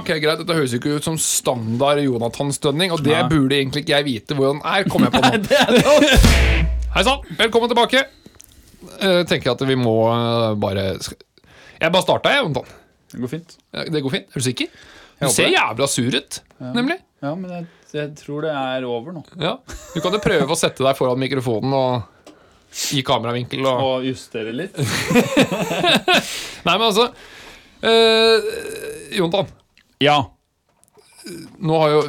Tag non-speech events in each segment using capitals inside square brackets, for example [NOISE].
ok, greit, dette høres ikke ut som standard Jonathan-stønning, og det burde egentlig ikke jeg vite hvordan er, kommer jeg på [LAUGHS] nå. Hei sann, velkommen tilbake. Uh, tenker jeg at vi må eh, bare Jeg bare starta, jeg, Jonathan. Det går fint. Det går fint? Er du sikker? Du ser jævla sur ut, nemlig. Ja, men jeg, jeg tror det er over nå. Ja. Du kan jo prøve å sette deg foran mikrofonen og i kameravinkel og Og justere litt. [LAUGHS] Nei, men altså uh, Jonathan, Ja. nå har jo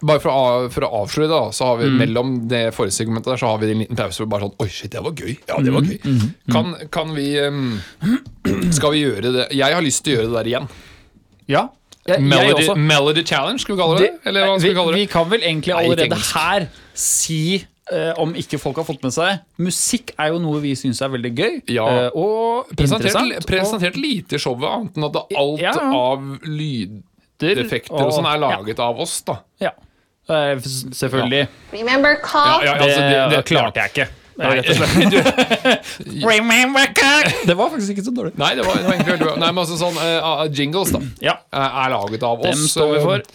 bare for å, for å avsløre, da, så har vi Mm. mellom det forrige segmentet der, så har vi en liten pause bare sånn Oi, shit, det var gøy. Ja, det Mm. var gøy. Kan, kan vi um, [CLEARS THROAT] Skal vi gjøre det Jeg har lyst til å gjøre det der igjen. Ja. Jeg, jeg Melody, også. Melody Challenge, skal vi kalle det? Det, Eller hva skal vi, vi kalle det? vi kan vel egentlig allerede Nei, her si uh, om ikke folk har fått med seg Musikk er jo noe vi syns er veldig gøy Ja. Uh, og Presentert, interessant. presentert lite i showet, annet enn at alt Ja. av lyddeffekter og sånn er laget av oss, da. Ja. ja. Eh, Selvfølgelig. Remember cock? Ja, altså, det, det, klarte jeg ikke. Nei, Rett og slett. [LAUGHS] Remember cock. [LAUGHS] Det var faktisk ikke så dårlig. Nei, det var, det var egentlig veldig bra. Nei, men altså sånn uh, Jingles, da. Ja, er er laget av dem oss. står vi for.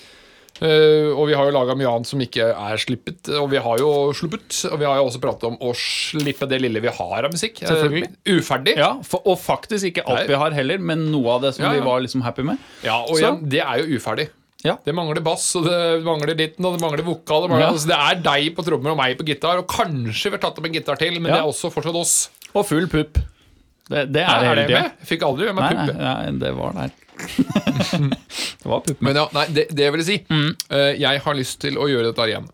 Eh, og vi har jo laga mye annet som ikke er slippet. Og vi har jo sluppet. Og vi har jo også pratet om å slippe det lille vi har av musikk. Selvfølgelig uh, uferdig. Ja, for, og faktisk ikke alt Nei. vi har heller, men noe av det som Ja, ja. vi var liksom happy med. Ja, og igjen, det er jo uferdig. Ja. Det mangler bass, og det mangler ditten, og det mangler vokal. Det, mangler, altså, det er deg på trommer og meg på gitar, og kanskje vi har tatt opp en gitar til, men det er også fortsatt oss. Og full pupp. Det, det er Er, det hele tida. Jeg fikk aldri med meg puppe. nei, det var der. [LAUGHS] det var puppe. Men ja, nei, det, det vil jeg si. Mm. eh, jeg har lyst til å gjøre dette igjen.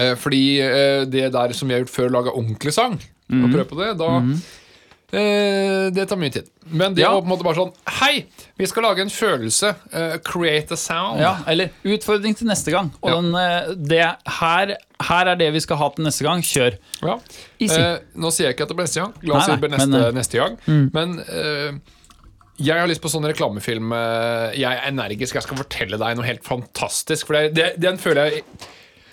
Eh, fordi eh, det der som jeg har gjort før, laga ordentlig sang, Mm. og prøve på det, da eh, Det tar mye tid. Men det Ja. var på en måte bare sånn Hei, vi skal lage en følelse. Uh, create a sound. Ja, eller utfordring til neste gang. Og Ja. den, eh, det, her, her er det vi skal ha til neste gang. Kjør. Ja. Eh, nå sier jeg ikke at det blir neste gang. La oss si det blir neste, men, neste gang. Men eh, jeg har lyst på sånn reklamefilm Jeg er energisk, jeg skal fortelle deg noe helt fantastisk. For det, det, den føler jeg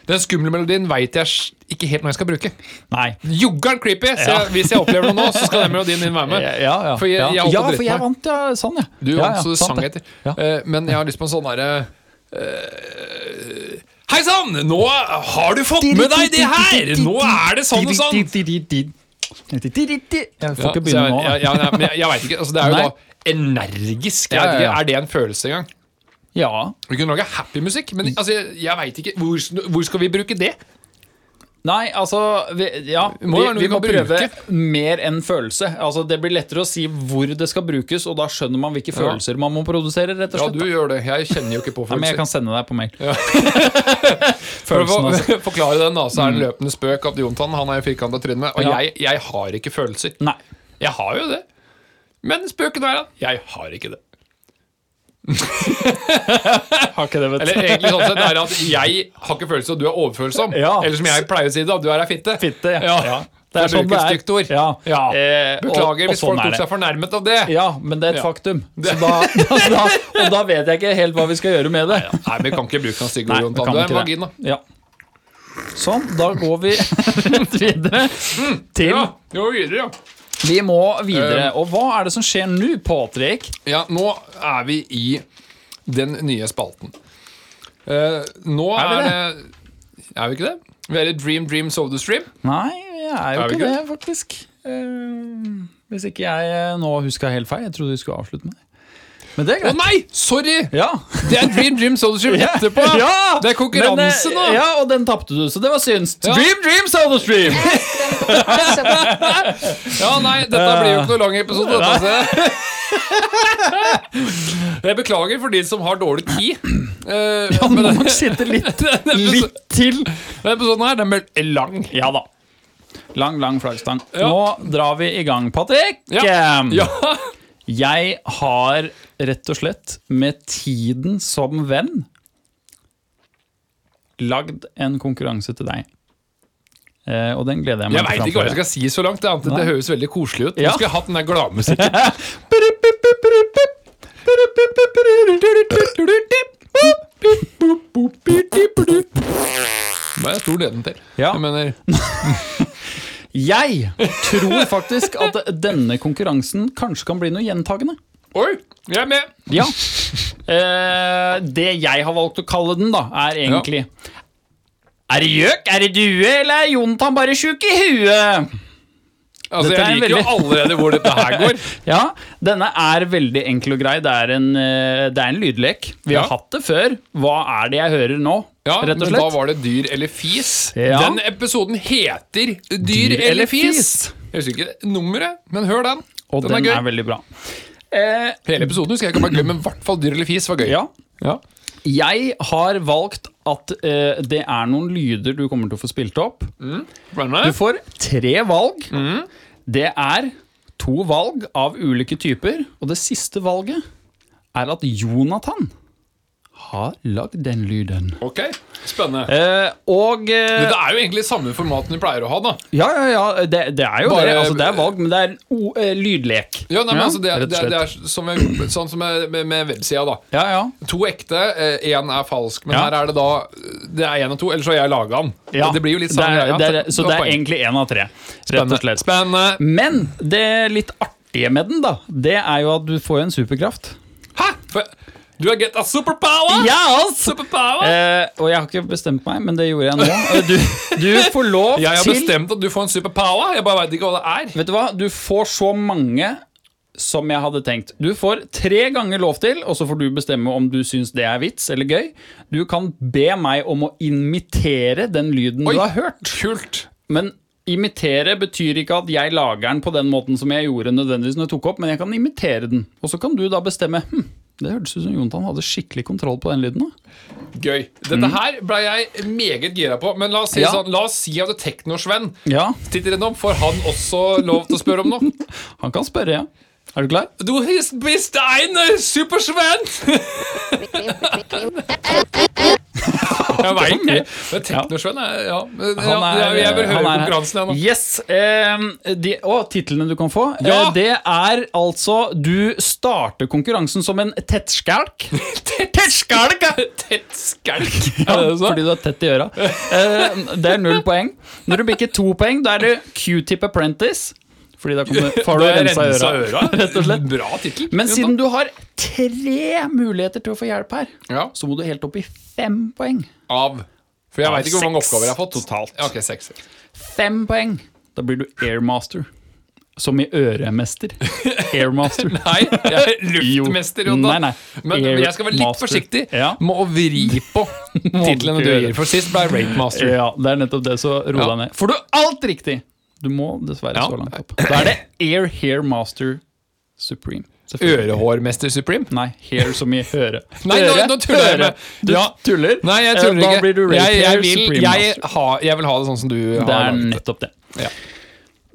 Den skumle melodien veit jeg ikke helt når jeg skal bruke. Nei. Juggar'n creepy! Så jeg, hvis jeg opplever noe nå, så skal den melodien din være med. [LAUGHS] Ja, ja. For jeg- jeg ja, for jeg vant, ja. Sånn, ja. Du vant, så du sant sang etter. Eh, men jeg har lyst på en sånn derre uh, Hei sann! Nå har du fått med deg det her! Nå er det sånn og sånn! Jeg får ikke begynne nå. jeg, jeg, vet ikke, altså Det er jo da energisk. Er det en følelse engang? Ja. Vi kunne lage happy musikk, men altså, jeg, jeg veit ikke. Hvor, hvor skal vi bruke det? Nei, altså vi, Ja, vi, vi vi må prøve bruke. mer enn følelse. Altså Det blir lettere å si hvor det skal brukes, og da skjønner man hvilke følelser man må produsere. rett og Ja, du gjør det. Jeg kjenner jo ikke på [LAUGHS] følelser. Nei, men jeg kan sende deg på mail. [LAUGHS] For å Følelsen, altså. få- [LAUGHS] forklare den, da, så er det en løpende spøk at Jontan han er firkanta trinn med. Og Ja. jeg, jeg har ikke følelser. Nei. Jeg har jo det. Men spøken er at jeg har ikke det. [LAUGHS] Har ikke det, vet Eller egentlig sånn sett er at jeg har ikke følelser, og du er overfølsom. Ja. Eller som jeg pleier å si det, du er ei fitte. Fitte, ja. Ja. ja. Det er sånn det er. ord. Ja. Eh, Beklager og- og hvis sånn folk tok seg fornærmet av det. Ja, men det er et Ja. faktum. Så [LAUGHS] da, da, og da vet jeg ikke helt hva vi skal gjøre med det. Nei, vi kan ikke bruke noen stygge Nei, ord. Du er vagina. Ja. Sånn, da går vi rett [LAUGHS] videre til Ja, jo, videre, ja. Vi må videre. Eh. Og hva er det som skjer nå, Patrick? ja. Nå er vi i den nye spalten. Uh, nå Er er, vi det Er vi ikke det? Vi er i Dream Dream of the Stream. Nei, jeg er jo Er vi ikke ikke det, faktisk. Uh, hvis ikke jeg eh, nå huska helt feil. Jeg trodde vi skulle avslutte med det. Men det er Å nei! Sorry! Ja. Det er Dream Dream of the Stream [LAUGHS] etterpå! Ja! Det er konkurranse Men, nå! eh, Ja, og den tapte du, så det var synst. Ja. Dream, dream, Soda Stream! [LAUGHS] [LAUGHS] Ja, nei, dette blir jo ikke noe lang episode. Dette, altså. Jeg beklager for de som har dårlig tid. Uh, ja, men må nok sitte litt, [LAUGHS] litt til. denne episoden her, den blir lang. Ja da. Lang, lang flaggstang. Ja. Nå drar vi i gang, Patrick. Ja. Ja. Jeg har rett og slett med tiden som venn lagd en konkurranse til deg. Eh, og den gleder jeg meg Jeg veit ikke hva jeg skal si så langt. Det, annet det høres veldig koselig ut. Ja. Nå skulle jeg hatt den der gladmusikken. [LAUGHS] Hva er stor nedentil? Ja. Jeg mener [LAUGHS] Jeg tror faktisk at denne konkurransen kanskje kan bli noe gjentagende. Oi, jeg er med. Ja. Eh, det jeg har valgt å kalle den, da, er egentlig Er det gjøk, er det due, eller er Jontan bare sjuk i huet? Altså, Dette jeg liker liker jo allerede hvor dette her går. [LAUGHS] Ja, denne er veldig enkel og grei. Det er en, eh, det er en lydlek. Vi har hatt det før. Hva er det jeg hører nå? Ja, rett og slett. men da var det dyr eller fis. Ja. Den episoden heter Dyr, eller fis. Jeg husker ikke nummeret, men hør den. Og den, den, er er, veldig bra. Eh, Hele episoden husker jeg ikke om jeg gøy, men i hvert fall Dyr eller fis var gøy. ja, Ja. jeg har valgt at eh, det er noen lyder du kommer til å få spilt opp. Du får tre valg. Mm. Det er to valg av ulike typer, og det siste valget er at Jonathan har lagd den lyden. Ok, spennende. Eh, og eh, Det er jo egentlig samme formaten vi pleier å ha, da. Ja, ja, ja, det, det er jo Bare- det. Altså, det er valg, men det er o, eh, lydlek. Ja, nei, men altså, det, det, det er som jeg, sånn som med, med, med websida, da. Ja, ja. To ekte, én er falsk. Men her er det da Det er én av to, ellers så har jeg laga den. ja. Det blir jo litt samme greia. Så det er poeng. egentlig én av tre, rett og slett. Spennende. Men det litt artige med den, da, det er jo at du får en superkraft. Hæ? For- Du har getta superpower! Yes! Superpower! Eh, og jeg har ikke bestemt meg, men det gjorde jeg nå. Eh, Du, du får lov til [LAUGHS] jeg har bestemt at du får en superpower. Jeg bare veit ikke hva det er. Vet du hva? Du får så mange som jeg hadde tenkt. Du får tre ganger lov til, og så får du bestemme om du syns det er vits eller gøy. Du kan be meg om å imitere den lyden Oi. du har hørt. Kult. Men imitere betyr ikke at jeg lager den på den måten som jeg gjorde nødvendigvis når jeg tok opp, men jeg kan imitere den. Og så kan du da bestemme hm, det hørtes ut som Jontan hadde skikkelig kontroll på den lyden. da. Gøy. Dette her ble jeg meget gira på. Men la oss si, Mm. Ja. sånn, la oss si at Teknosvenn Ja, titter innom. Får han også lov til å spørre om noe? [LAUGHS] han kan spørre, ja. Er du klar? Du bist ein supersvenn! [LAUGHS] [LAUGHS] Jeg veit det. Men Teknosjøen er Ja. Ja, jeg, jeg vil høre han er konkurransen, jeg. Yes. Eh, de, og titlene du kan få, Ja. eh, det er altså Du starter konkurransen som en tettskalk. [LAUGHS] tettskalk! ja. [LAUGHS] Tett skalk. Ja, Er fordi du er tett i øra. Eh, det er null poeng. Når du bikker to poeng, da er du Q-tip apprentice. Fordi da kommer, [LAUGHS] far og Da er rensa øra. [LAUGHS] Rett og slett. Bra tittel. Men siden du har tre muligheter til å få hjelp her, Ja. så må du helt opp i fem poeng. Av For jeg veit ikke hvor mange oppgaver jeg har fått. totalt. Ja, okay, seks. Fem poeng. Da blir du airmaster. Som i øremester. [LAUGHS] Airmaster. Nei, jeg er luftmester. Nei, nei. Men men jeg skal være litt master. forsiktig Ja. med å vri på titlene du gir. For sist ble jeg Master. Ja, det er nettopp det, så ro deg ned. Får du alt riktig? Du må dessverre så langt opp. Da er det Air Hair Master Supreme. Ørehårmester Supreme. Nei, hair som i høre. [LAUGHS] Nei, nå, nå tuller jeg med Du Ja. tuller? Nei, jeg tuller ikke. da blir du Rape jeg, jeg, vil, Supreme jeg, ha, jeg vil ha det sånn som du Det har er det. nettopp det. Ja.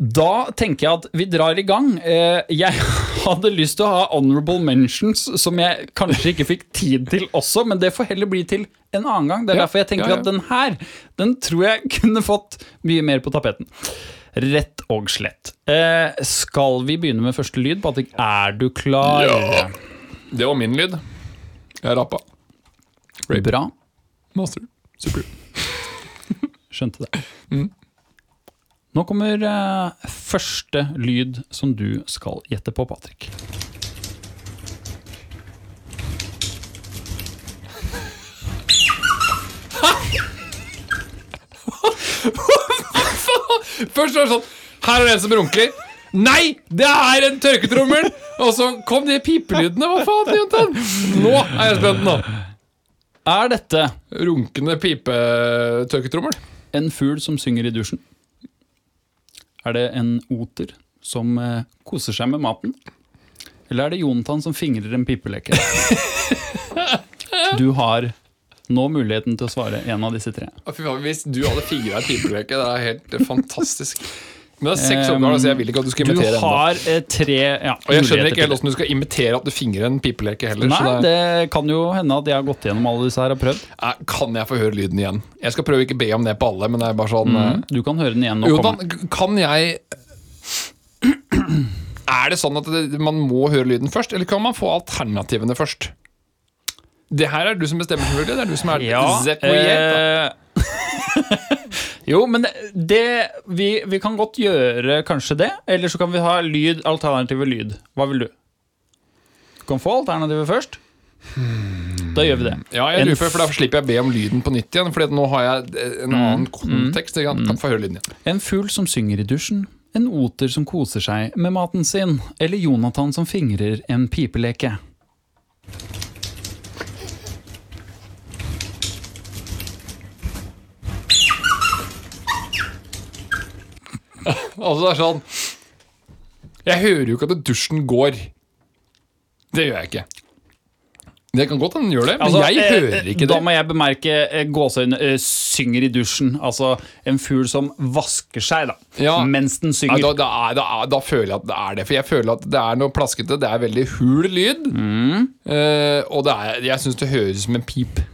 Da tenker jeg at vi drar i gang. Eh, Jeg [LAUGHS] hadde lyst til å ha honorable mentions, som jeg kanskje ikke fikk tid til også, men det får heller bli til en annen gang. Det er Ja, derfor jeg tenker at den her, den tror jeg [LAUGHS] kunne fått mye mer på tapeten. Rett og slett. Eh, skal vi begynne med første lyd? Patrick, er du klar? Ja. Det var min lyd. Jeg rappa. Bra. Master Super. Skjønte det. [LAUGHS] Mm. Nå kommer eh, første lyd som du skal gjette på, Patrick. [LAUGHS] [LAUGHS] [LAUGHS] Først var det sånn Her er det en som runker. Nei, det er en tørketrommel! Og så kom de pipelydene. Hva faen, Jontan? Nå er jeg spent. nå Er dette Runkende pipetørketrommel. en fugl som synger i dusjen? Er det en oter som eh, koser seg med maten? Eller er det Jontan som fingrer en pipeleke? [LAUGHS] Du har nå muligheten til å svare en av disse tre. Hvis du hadde fingra et pipeleke, det er helt eh, fantastisk. Men det er seks Um, oppgaver, så jeg vil ikke at du skal imitere Du har eh, tre ja, Og jeg skjønner ikke helt hvordan du skal imitere at du fingrer en pipeleke heller. Nei, det, det kan jo hende at jeg har gått gjennom alle disse her og prøvd. Kan jeg få høre lyden igjen? Jeg skal prøve ikke be om det på alle, men det er bare sånn mm, Du kan høre den igjen nå. Jodan, komme. kan jeg [CLEARS THROAT] Er det sånn at det, man må høre lyden først, eller kan man få alternativene først? Det her er du som bestemmer, selvfølgelig. Det er du som er Ja, eh, [LAUGHS] jo, men det, det vi, vi kan godt gjøre kanskje det. Eller så kan vi ha lyd, alternative lyd. Hva vil du? Du kan få alternativet først. Da gjør vi det. Ja, jeg lurer på, for Da slipper jeg å be om lyden på nytt igjen. For nå har jeg en annen kontekst. Jeg kan, kan få høre lyden igjen. En fugl som synger i dusjen, en oter som koser seg med maten sin, eller Jonathan som fingrer en pipeleke. [LAUGHS] Altså det er sånn Jeg hører jo ikke at dusjen går. Det gjør jeg ikke. Det kan godt hende den gjør det, men Altså, jeg eh, hører ikke det. Da må jeg bemerke eh, gåseøyne eh, synger i dusjen. Altså en fugl som vasker seg da, Ja. mens den Ja, synger. da, da, da, er, da føler jeg at det er det. For jeg føler at det er noe plaskete. Det er veldig hul lyd. Mm. Uh, og det er, jeg syns det høres ut som en pip.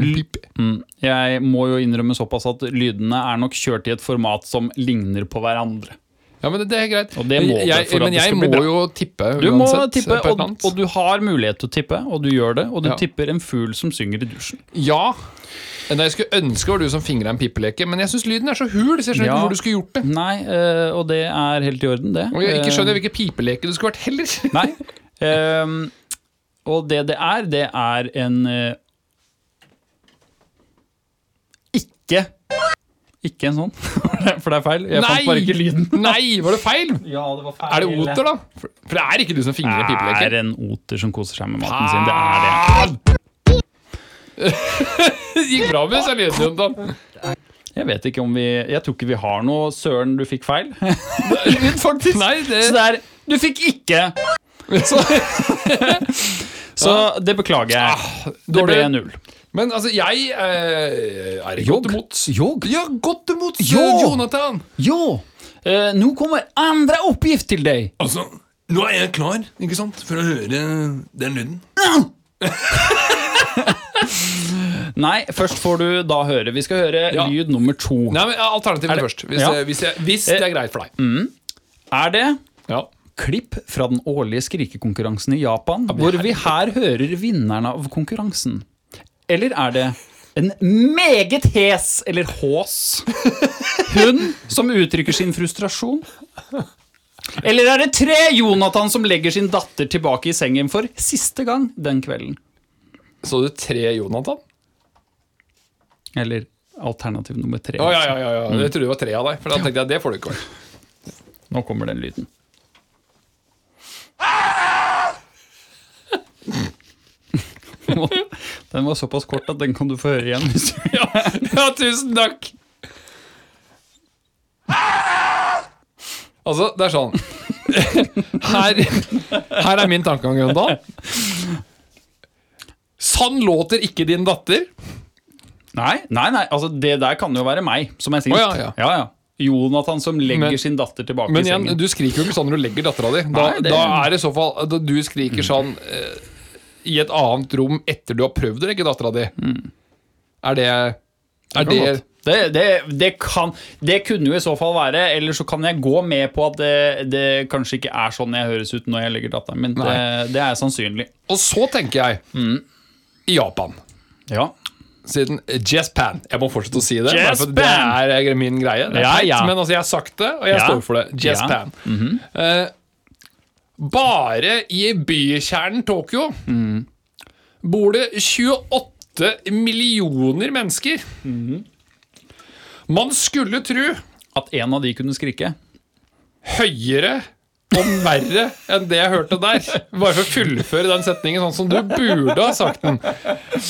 Pip. Mm. Jeg må jo innrømme såpass at lydene er nok kjørt i et format som ligner på hverandre. Ja, men det, det er greit. Det må jeg, at men det jeg må jo tippe Du må tippe, og, og du har mulighet til å tippe, og du gjør det. Og du Ja. tipper en fugl som synger i dusjen. Ja. Nei, jeg skulle ønske var du som fingra en pipeleke, men jeg syns lyden er så hul, så jeg skjønner Ja. ikke hvor du skulle gjort det. Nei, øh, og det er helt i orden, det. Og jeg ikke Eh, skjønner hvilken pipeleke det skulle vært heller. Nei. Um, [LAUGHS] og det det er, det er en eh, Ikke Ikke en sånn, [LAUGHS] for det er feil. Jeg fant bare ikke lyden. [LAUGHS] Nei, var det feil? Ja, det var feil. Er det oter, da? For for det er ikke du som fingrer Det pipeleken. er en oter som koser seg med maten sin. Det er det. Det [LAUGHS] gikk bra med seriøst, Jonathan. Jeg vet ikke om vi Jeg tror ikke vi har noe Søren, du fikk feil. Faktisk. Nei, det, Så det er Du fikk ikke! Så, så det beklager jeg. Det ble null. Men altså, jeg eh, er godt imot. Jogg. Ja, godt imot Ja. Jonathan. Ja! Eh, nå kommer andre oppgift til deg. Altså, nå er jeg klar, ikke sant, for å høre den lyden. [LAUGHS] Nei, først får du da høre. Vi skal høre Ja. lyd nummer to. Nei, men Alternativene Er først, hvis, Ja. jeg, hvis, jeg, hvis det er greit for deg. Er det Ja. klipp fra den årlige skrikekonkurransen i Japan, hvor vi her hører vinnerne av konkurransen? Eller er det en meget hes eller hås hund som uttrykker sin frustrasjon? Eller er det tre Jonathan som legger sin datter tilbake i sengen for siste gang den kvelden? Så du tre Jonathan? Eller alternativ nummer tre. Å, ja, ja, ja, ja. Jeg trodde det var tre av deg, for da tenkte jeg det får du ikke være. Nå kommer den lyden. Den var såpass kort at den kan du få høre igjen. Ja, ja, tusen takk! Altså, det er sånn Her, her er min tankegang, Grøndal. Sann låter ikke din datter. Nei, nei, nei, altså det der kan jo være meg som er sint. Oh, ja, ja. Jonathan som legger Men- sin datter tilbake Men i igjen, du skriker jo ikke sånn når du legger dattera di. Da, Nei, det- da er det i så fall Du skriker sånn eh, i et annet rom etter du har prøvd å legge dattera di. Er det Er det. Det, det, det, kan, det kunne jo i så fall være, eller så kan jeg gå med på at det, det kanskje ikke er sånn jeg høres ut når jeg legger datteren min. Det, det er sannsynlig. Og så tenker jeg I Japan. Ja. Siden Jazzpan Jeg må fortsette å si det. det er min greie. Er Ja, ja. Men altså, jeg har sagt det, og jeg Ja. står for det. Jazzpan. eh, bare i bykjernen Tokyo bor det 28 millioner mennesker. Man skulle tro At en av de kunne skrike. høyere og verre enn det jeg hørte der. Bare for å fullføre den setningen sånn som du burde ha sagt den.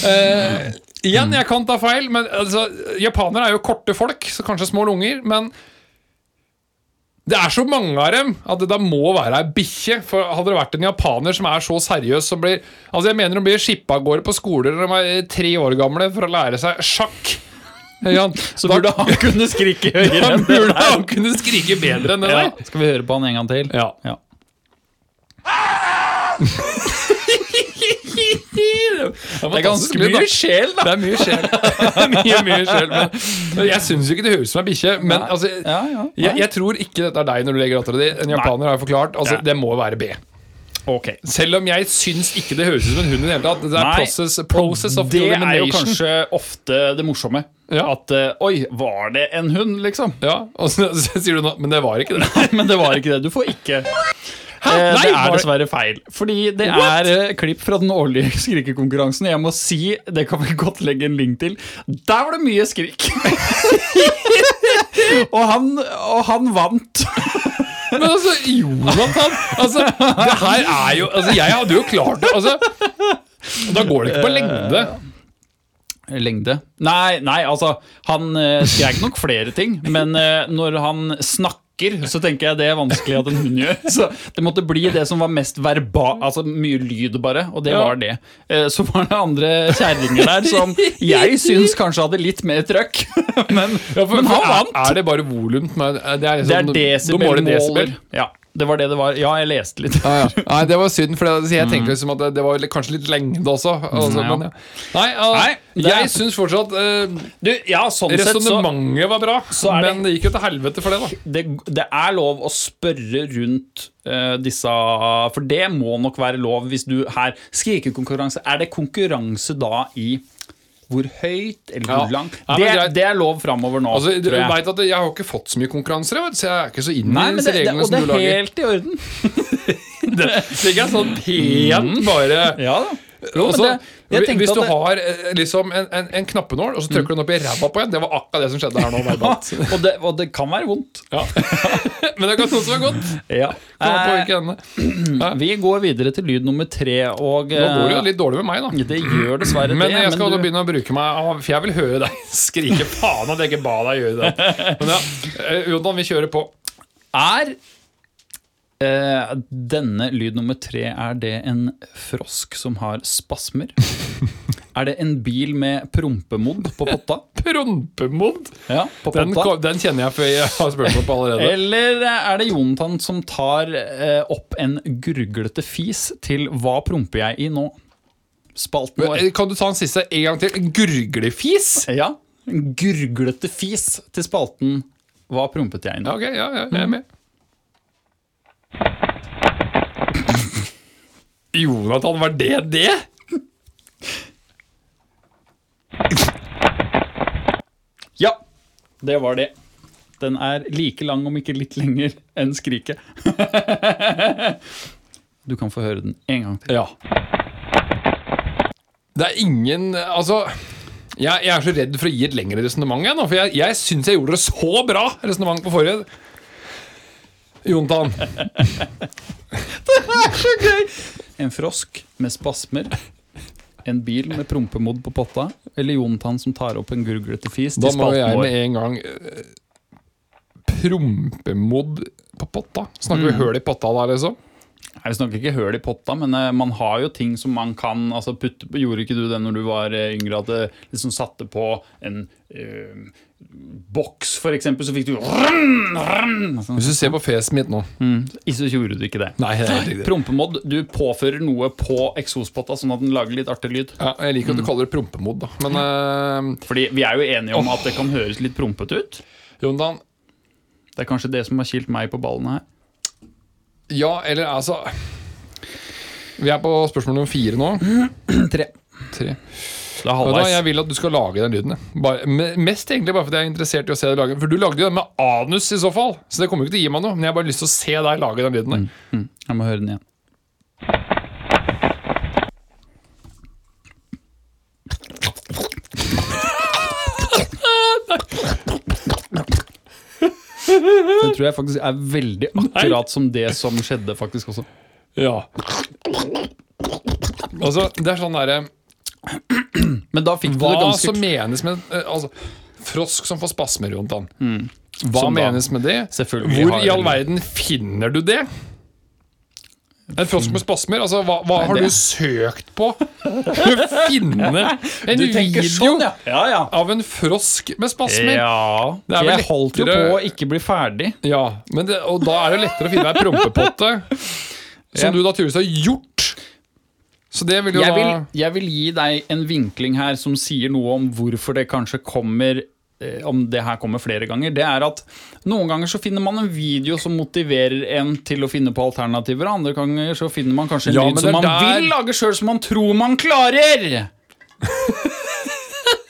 Eh, igjen, jeg kan ta feil, men altså, japanere er jo korte folk, så kanskje små lunger. Men det er så mange av dem at det da må være ei bikkje. For hadde det vært en japaner som er så seriøs som blir Altså jeg mener De blir skippa av gårde på skoler når de er tre år gamle for å lære seg sjakk. Ja, Så burde han kunne skrike [LAUGHS] høyere enn det burde der. han kunne skrike bedre enn det Ja. der. Skal vi høre på han en gang til? Ja. Ja. Det er ganske mye sjel, da. Det er mye sjel. [LAUGHS] Mye, mye sjel men, jeg syns jo ikke det høres ut som ei bikkje. Men altså, Ja, ja. jeg, jeg tror ikke dette er deg når du legger dattera di. En japaner har jo forklart. Altså, Det må være B. Okay. Selv om jeg syns ikke det høres ut som en hund i det hele tatt. Det er Nei. process, process of Det er jo kanskje ofte det morsomme. Ja. At eh, Oi, var det en hund, liksom? Ja, og så, så [LAUGHS] sier du nå Men det var ikke det. Men det var ikke det. Du får ikke Eh, Nei, det er dessverre feil. Fordi det What? er eh, klipp fra den årlige [LAUGHS] skrikekonkurransen. Jeg må si, det kan vi [LAUGHS] godt legge en link til. Der var det mye skrik. [LAUGHS] og, han, og han vant. Men altså, Jonathan Altså, det her er jo Altså, jeg hadde jo klart det. Altså, da går det ikke på lengde. Lengde? Nei, nei, altså Han eh, skrek nok flere ting, men eh, når han snakker, så tenker jeg det er vanskelig at en hund gjør. [LAUGHS] Så det måtte bli det som var mest verba, altså mye lyd, bare, og det Ja. var det. Eh, Så var det andre kjerringer der som jeg syns kanskje hadde litt mer trøkk, [LAUGHS] men, Ja, for, men han er, vant. er det bare volum? Det er- Det er, Det er liksom, du måler desibelmåler. Ja, det var det det var. Ja, jeg leste litt. Ja, ja. Nei, det var synd, for jeg tenkte liksom at det, var kanskje litt lengde også. Altså, Nei, ja. men, ja. Nei, uh, Nei, er- jeg syns fortsatt uh, Du, ja, sånn sett så var bra, det- men det gikk jo til helvete for det, da. det, det er lov å spørre rundt uh, disse For det må nok være lov hvis du her Skrikekonkurranse. Er det konkurranse da i hvor høyt eller hvor? Ja, langt. det, ja, det er lov framover nå, Altså, du tror jeg. vet at Jeg har ikke fått så mye konkurranser, så jeg er ikke så inn i disse disse det, det, reglene og det er helt i orden. [LAUGHS] Det er sånn pent, bare Ja da. Jo, men Altså, det, hvis du det, har eh, liksom en, en, en knappenål, og så trykker du den opp i ræva på en Det var akkurat det som skjedde her nå. [LAUGHS] ja, og, det, og det kan være vondt. Ja. [LAUGHS] Men det kan også er godt. Ja. Eh. Vi går videre til lyd nummer tre, og Nå går det jo eh, litt dårlig med meg, da. det gjør dessverre Men jeg skal du- begynne å bruke meg For jeg vil høre deg [LAUGHS] skrike faen at jeg ikke ba deg gjøre det. Men ja, eh, Jodan, vi kjører på. Er eh, denne lyd nummer tre Er det en frosk som har spasmer? [LAUGHS] er det en bil med prompemodd på potta? [LAUGHS] Prompemodd. Ja, på Den, potta. den kjenner jeg, for jeg har spørsmål på allerede. [LAUGHS] Eller er det Jonathan som tar eh, opp en gurglete fis til 'Hva promper jeg i nå?' Spalten vår. Eh, Kan du ta den siste en gang til? Gurglefis? Ja. Gurglete fis til spalten 'Hva prompet jeg i nå?' Ja, ok, ja, ja, jeg er med. Jonathan, var det det? Ja, det var det. Den er like lang, om ikke litt lenger, enn skriket. [LAUGHS] Du kan få høre den en gang til. Ja. Det er ingen Altså, jeg, jeg er så redd for å gi et lengre resonnement, for jeg, jeg syns jeg gjorde det så bra resonnement på forrige. Jontan. [LAUGHS] det er så gøy! En frosk med spasmer, en bil med prompemodd på potta, eller Jontan som tar opp en gurglete fis Da må jeg med en gang prompemod Prompemodd på potta? Snakker vi høl i potta da, liksom? Nei, Vi snakker ikke høl i potta, men eh, man har jo ting som man kan altså putte på. Gjorde ikke du det når du var eh, yngre, at det liksom satte på en eh, boks, for eksempel, så fikk du rrrn, rrrn, sånn. Hvis du ser på fjeset mitt nå Så gjorde du ikke det. Nei, det helt du påfører noe på eksospotta sånn at den lager litt artig lyd. Ja, jeg liker at du kaller det prompemod, da. Men uh... Fordi vi er jo enige om at det kan høres litt prompete ut. Jondan. Det er kanskje det som har kilt meg på ballene her. ja, eller altså Vi er på spørsmål nummer fire nå. Tre. Tre. Vet halvveis. jeg vil at du skal lage den lyden. Bare, mest egentlig bare fordi jeg er interessert i å se deg lage den. For du lagde jo den med anus i så fall, så det kommer jo ikke til å gi meg noe. Men jeg har bare lyst til å se deg lage den lyden. Mm, Mm, jeg må høre den igjen. Det tror jeg faktisk er veldig akkurat som det som skjedde faktisk også. Ja. Altså, det er sånn derre Men da fikk du det ganske som menes med eh, altså, Frosk som får spasmer, Jontan. Hva som menes da med det? Hvor i all verden finner du det? En frosk med spasmer? Altså, hva, hva har det- du søkt på? For å finne en video sånn, ja. Ja, ja. av en frosk med spasmer? Ja, Det er jeg holdt jo på å ikke bli ferdig. Ja, men det, og da er det lettere å finne ei prompepotte, [LAUGHS] som du da tydeligvis har gjort. Så det vil jo Jeg vil, jeg vil gi deg en vinkling her som sier noe om hvorfor det kanskje kommer eh, om det her kommer flere ganger, det er at noen ganger så finner man en video som motiverer en til å finne på alternativer, andre ganger så finner man kanskje en Ja, lyd som man der- vil lage sjøl, som man tror man klarer. [LAUGHS]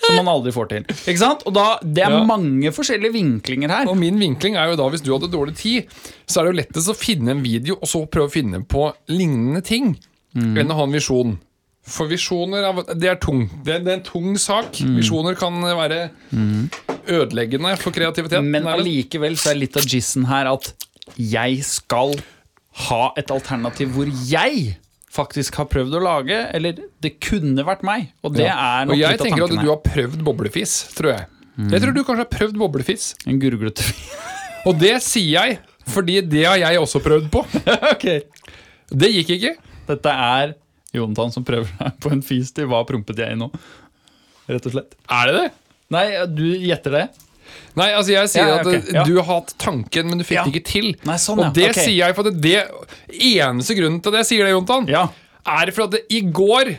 som man aldri får til. Ikke sant? Og da, Det er Ja. mange forskjellige vinklinger her. Og min vinkling er jo da, hvis du hadde dårlig tid, så er det jo lettest å finne en video og så prøve å finne på lignende ting, enn å ha en visjon. For visjoner er- det er tung. Det er, det er en tung sak. Visjoner kan være ødeleggende for kreativitet. Men allikevel så er litt av gissen her at jeg skal ha et alternativ hvor jeg faktisk har prøvd å lage, eller det kunne vært meg. Og det er nok Og jeg litt av tenker at du har prøvd boblefis, tror jeg. Jeg tror du kanskje har prøvd boblefis. En gurglete Og det sier jeg, fordi det har jeg også prøvd på. [LAUGHS] okay. Det gikk ikke. Dette er Jonatan som prøver [LAUGHS] seg på en fis til hva prompet jeg i nå. Rett og slett. Er det det? Nei, du gjetter det? Nei, altså jeg sier Ja, at ok, ja. du har hatt tanken, men du fikk Ja. det ikke til. Nei, sånn, og det okay. sier jeg for at det eneste grunnen til det, sier det, Jontan, Ja. er for at det, i går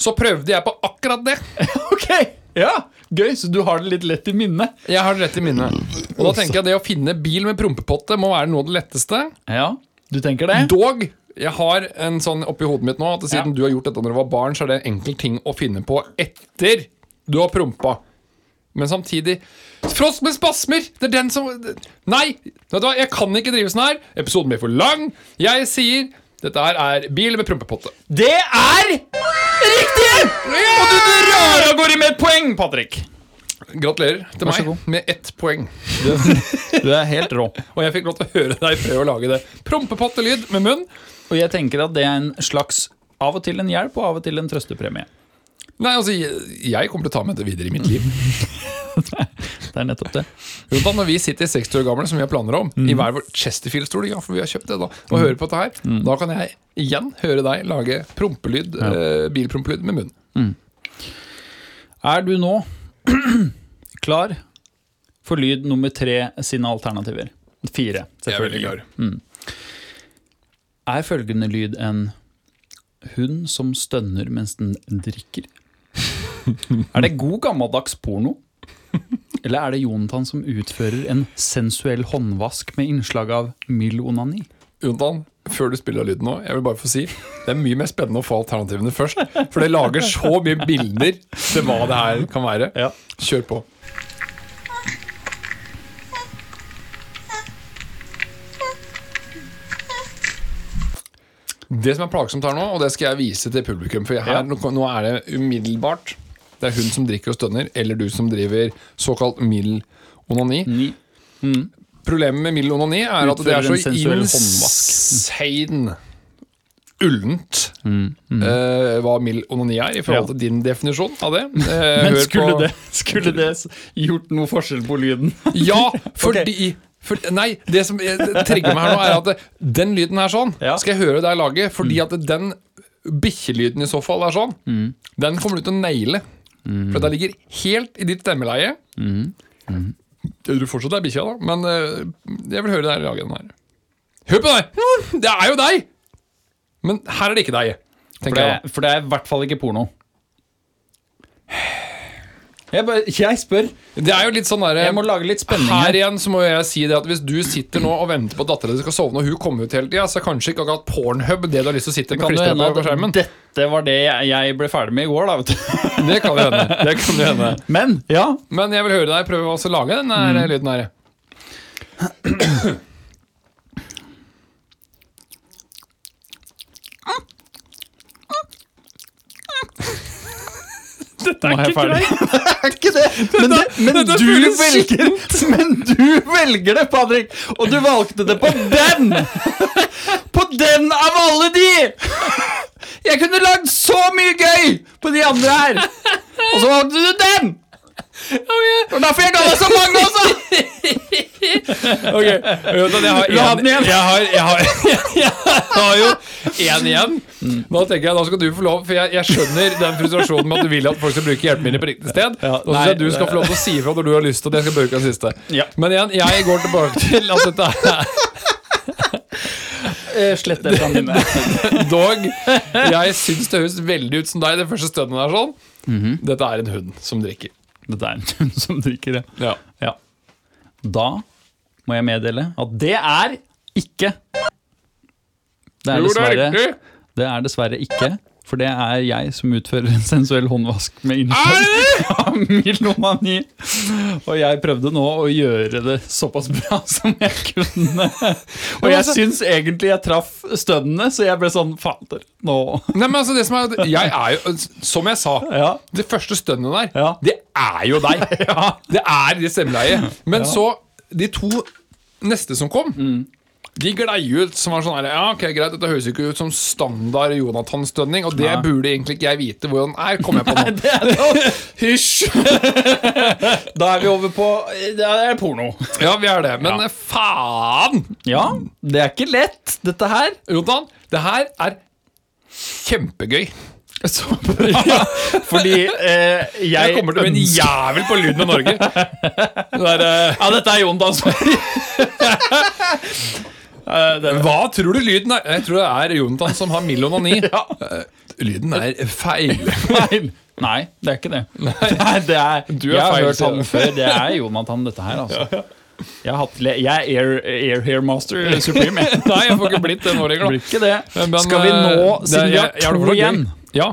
så prøvde jeg på akkurat det. [LAUGHS] Ok, ja Gøy, så du har det litt lett i minnet. Jeg har det lett i minnet. Og da tenker jeg at det å finne bil med prompepotte må være noe av det letteste. Ja, du tenker det? Dog, jeg har en sånn oppi hodet mitt nå at siden du har gjort dette når du var barn, så er det en enkel ting å finne på etter du har prompa. Men samtidig Frost med spasmer! Det er den som Nei! Vet du hva, jeg kan ikke drive sånn her. Episoden blir for lang. Jeg sier dette her er bil med prompepotte. Det er riktig! Og du drar av gårde med et poeng, Patrick. Gratulerer til meg med ett poeng. Du er helt rå. Og jeg fikk lov til å høre deg prøve å lage det. Prompepottelyd med munn. Og jeg tenker at det er en slags av og til en hjelp og av og til en trøstepremie. Nei, altså, jeg, jeg kommer til å ta med det videre i mitt liv. [LAUGHS] Det er nettopp det. Da når vi sitter 60 år gamle, som vi har planer om, i hver vår Chesterfield-stol, ja, for vi har kjøpt det da, og hører på dette her, da kan jeg igjen høre deg lage prompelyd, eh, bilprompelyd med munnen. Er du nå [CLEARS THROAT] klar for lyd nummer tre sine alternativer? Fire, selvfølgelig. Jeg er veldig klar. klar. Er følgende lyd en hund som stønner mens den drikker? [LAUGHS] Er det god gammeldags porno? Eller er det Jonathan som utfører en sensuell håndvask med innslag av mild onani? Jonathan, før du spiller lyden nå, jeg vil bare få si, det er mye mer spennende å få alternativene først, for det lager så mye bilder til hva det her kan være. Kjør på. Det som er plagsomt her nå, og det skal jeg vise til publikum, for her, Ja. nå, er det umiddelbart Det er hun som drikker og stønner, eller du som driver såkalt mild onani. Ni. Problemet med mild onani er at det er så insane ullent mm, mm. eh, hva mild onani er, i forhold Ja. til din definisjon av det. Uh, [LAUGHS] Men skulle på- det, skulle det gjort noe forskjell på lyden? Ja, [LAUGHS] fordi for, Nei, det som trigger meg her nå, er at det, den lyden her sånn Ja. skal jeg høre deg lage, fordi at den bikkjelyden i så fall er sånn, den kommer du til å naile. For det ligger helt i ditt stemmeleie. Jeg tror fortsatt det er bikkja, da, men eh, jeg vil høre deg lage den her. Hør på deg! Det er jo deg! Men her er det ikke deg, For det, for det er i hvert fall ikke porno. Jeg, bare, jeg spør. Det er jo litt sånn der, Jeg må lage litt spenning Her her. igjen så må jeg si det at hvis du sitter nå og venter på at dattera di skal sovne, og hun kommer ut hele tida, så er kanskje ikke akkurat Pornhub det du har lyst til å sitte med klistra på skjermen. dette var det jeg, ble ferdig med i går, da, vet du. [LAUGHS] Det kan jo hende. [LAUGHS] Det kan jo hende. Men ja. Men jeg vil høre deg prøve å lage den Mm. der lyden her. [CLEARS THROAT] [CLEARS THROAT] Dette er jeg ferdig. [LAUGHS] det er ikke det. Men, det, men dette du føles velger [LAUGHS] Men du velger det, Patrick! Og du valgte det på den! [LAUGHS] På den av alle de! Jeg kunne lagd så mye gøy på de andre her! Og så valgte du den! Og derfor jeg ga deg så mange også! [LAUGHS] Ok, du, jeg har den igjen? Jeg har, jeg har, [LAUGHS] jeg har jo én igjen. Da tenker jeg, da skal du få lov, for jeg, jeg skjønner den frustrasjonen med at du vil at folk skal bruke hjelpemidler på riktig sted. Ja, og så du skal få lov til å si ifra når du har lyst til at jeg skal bruke den siste. Ja. Men igjen, jeg går tilbake til at dette er Eh, Slett det fra minnet. [LAUGHS] dog. Jeg syns det høres veldig ut som deg, det første stønnet der sånn. Mhm. Dette er en hund som drikker. Dette er en hund [LAUGHS] som drikker. Ja. Ja. Da må jeg meddele at det er ikke det er dessverre. Det er dessverre ikke For det er jeg som utfører en sensuell håndvask med innslag [LAUGHS] av. Og jeg prøvde nå å gjøre det såpass bra [LAUGHS] som jeg kunne. Og jeg altså- syns egentlig jeg traff stønnene, så jeg ble sånn Fader, nå Nei, men altså det som er Jeg er jo, som jeg sa Ja. Det første stønnet der, Ja. det er jo deg. [LAUGHS] Det er det stemmeleiet. Men så, de to neste som kom De glei ut som var sånn her Ja, ok, greit, dette høres ikke ut som standard Jonathan-stønning, og det ja. burde egentlig ikke jeg vite hvordan er, kom jeg på nå. Det er [LAUGHS] Hysj! [LAUGHS] Da er vi over på Det er porno. Ja, vi er det. Men Ja. faen! Ja, det er ikke lett, dette her. Jonathan, det her er kjempegøy. Så [LAUGHS] bra. Fordi eh, jeg, Jeg kommer til å bli en jævel på Lyden av Norge. Det der, eh, Ja, dette er Jon Dansberg. Eh, Hva tror du lyden er? Jeg tror det er Jonathan som har milonani. [LAUGHS] Ja. Eh, Lyden er feil. [LAUGHS] Nei, nei, det er ikke det. [LAUGHS] Nei, det er, Du er jeg har feil, hørt han før. Det er Jonathan, dette her. Altså. Jeg, har hatt, jeg er Air, Air Hair Master Supreme. Nei, jeg får ikke blitt det nå lenger. Skal vi eh, nå, siden vi har to igjen, Ja.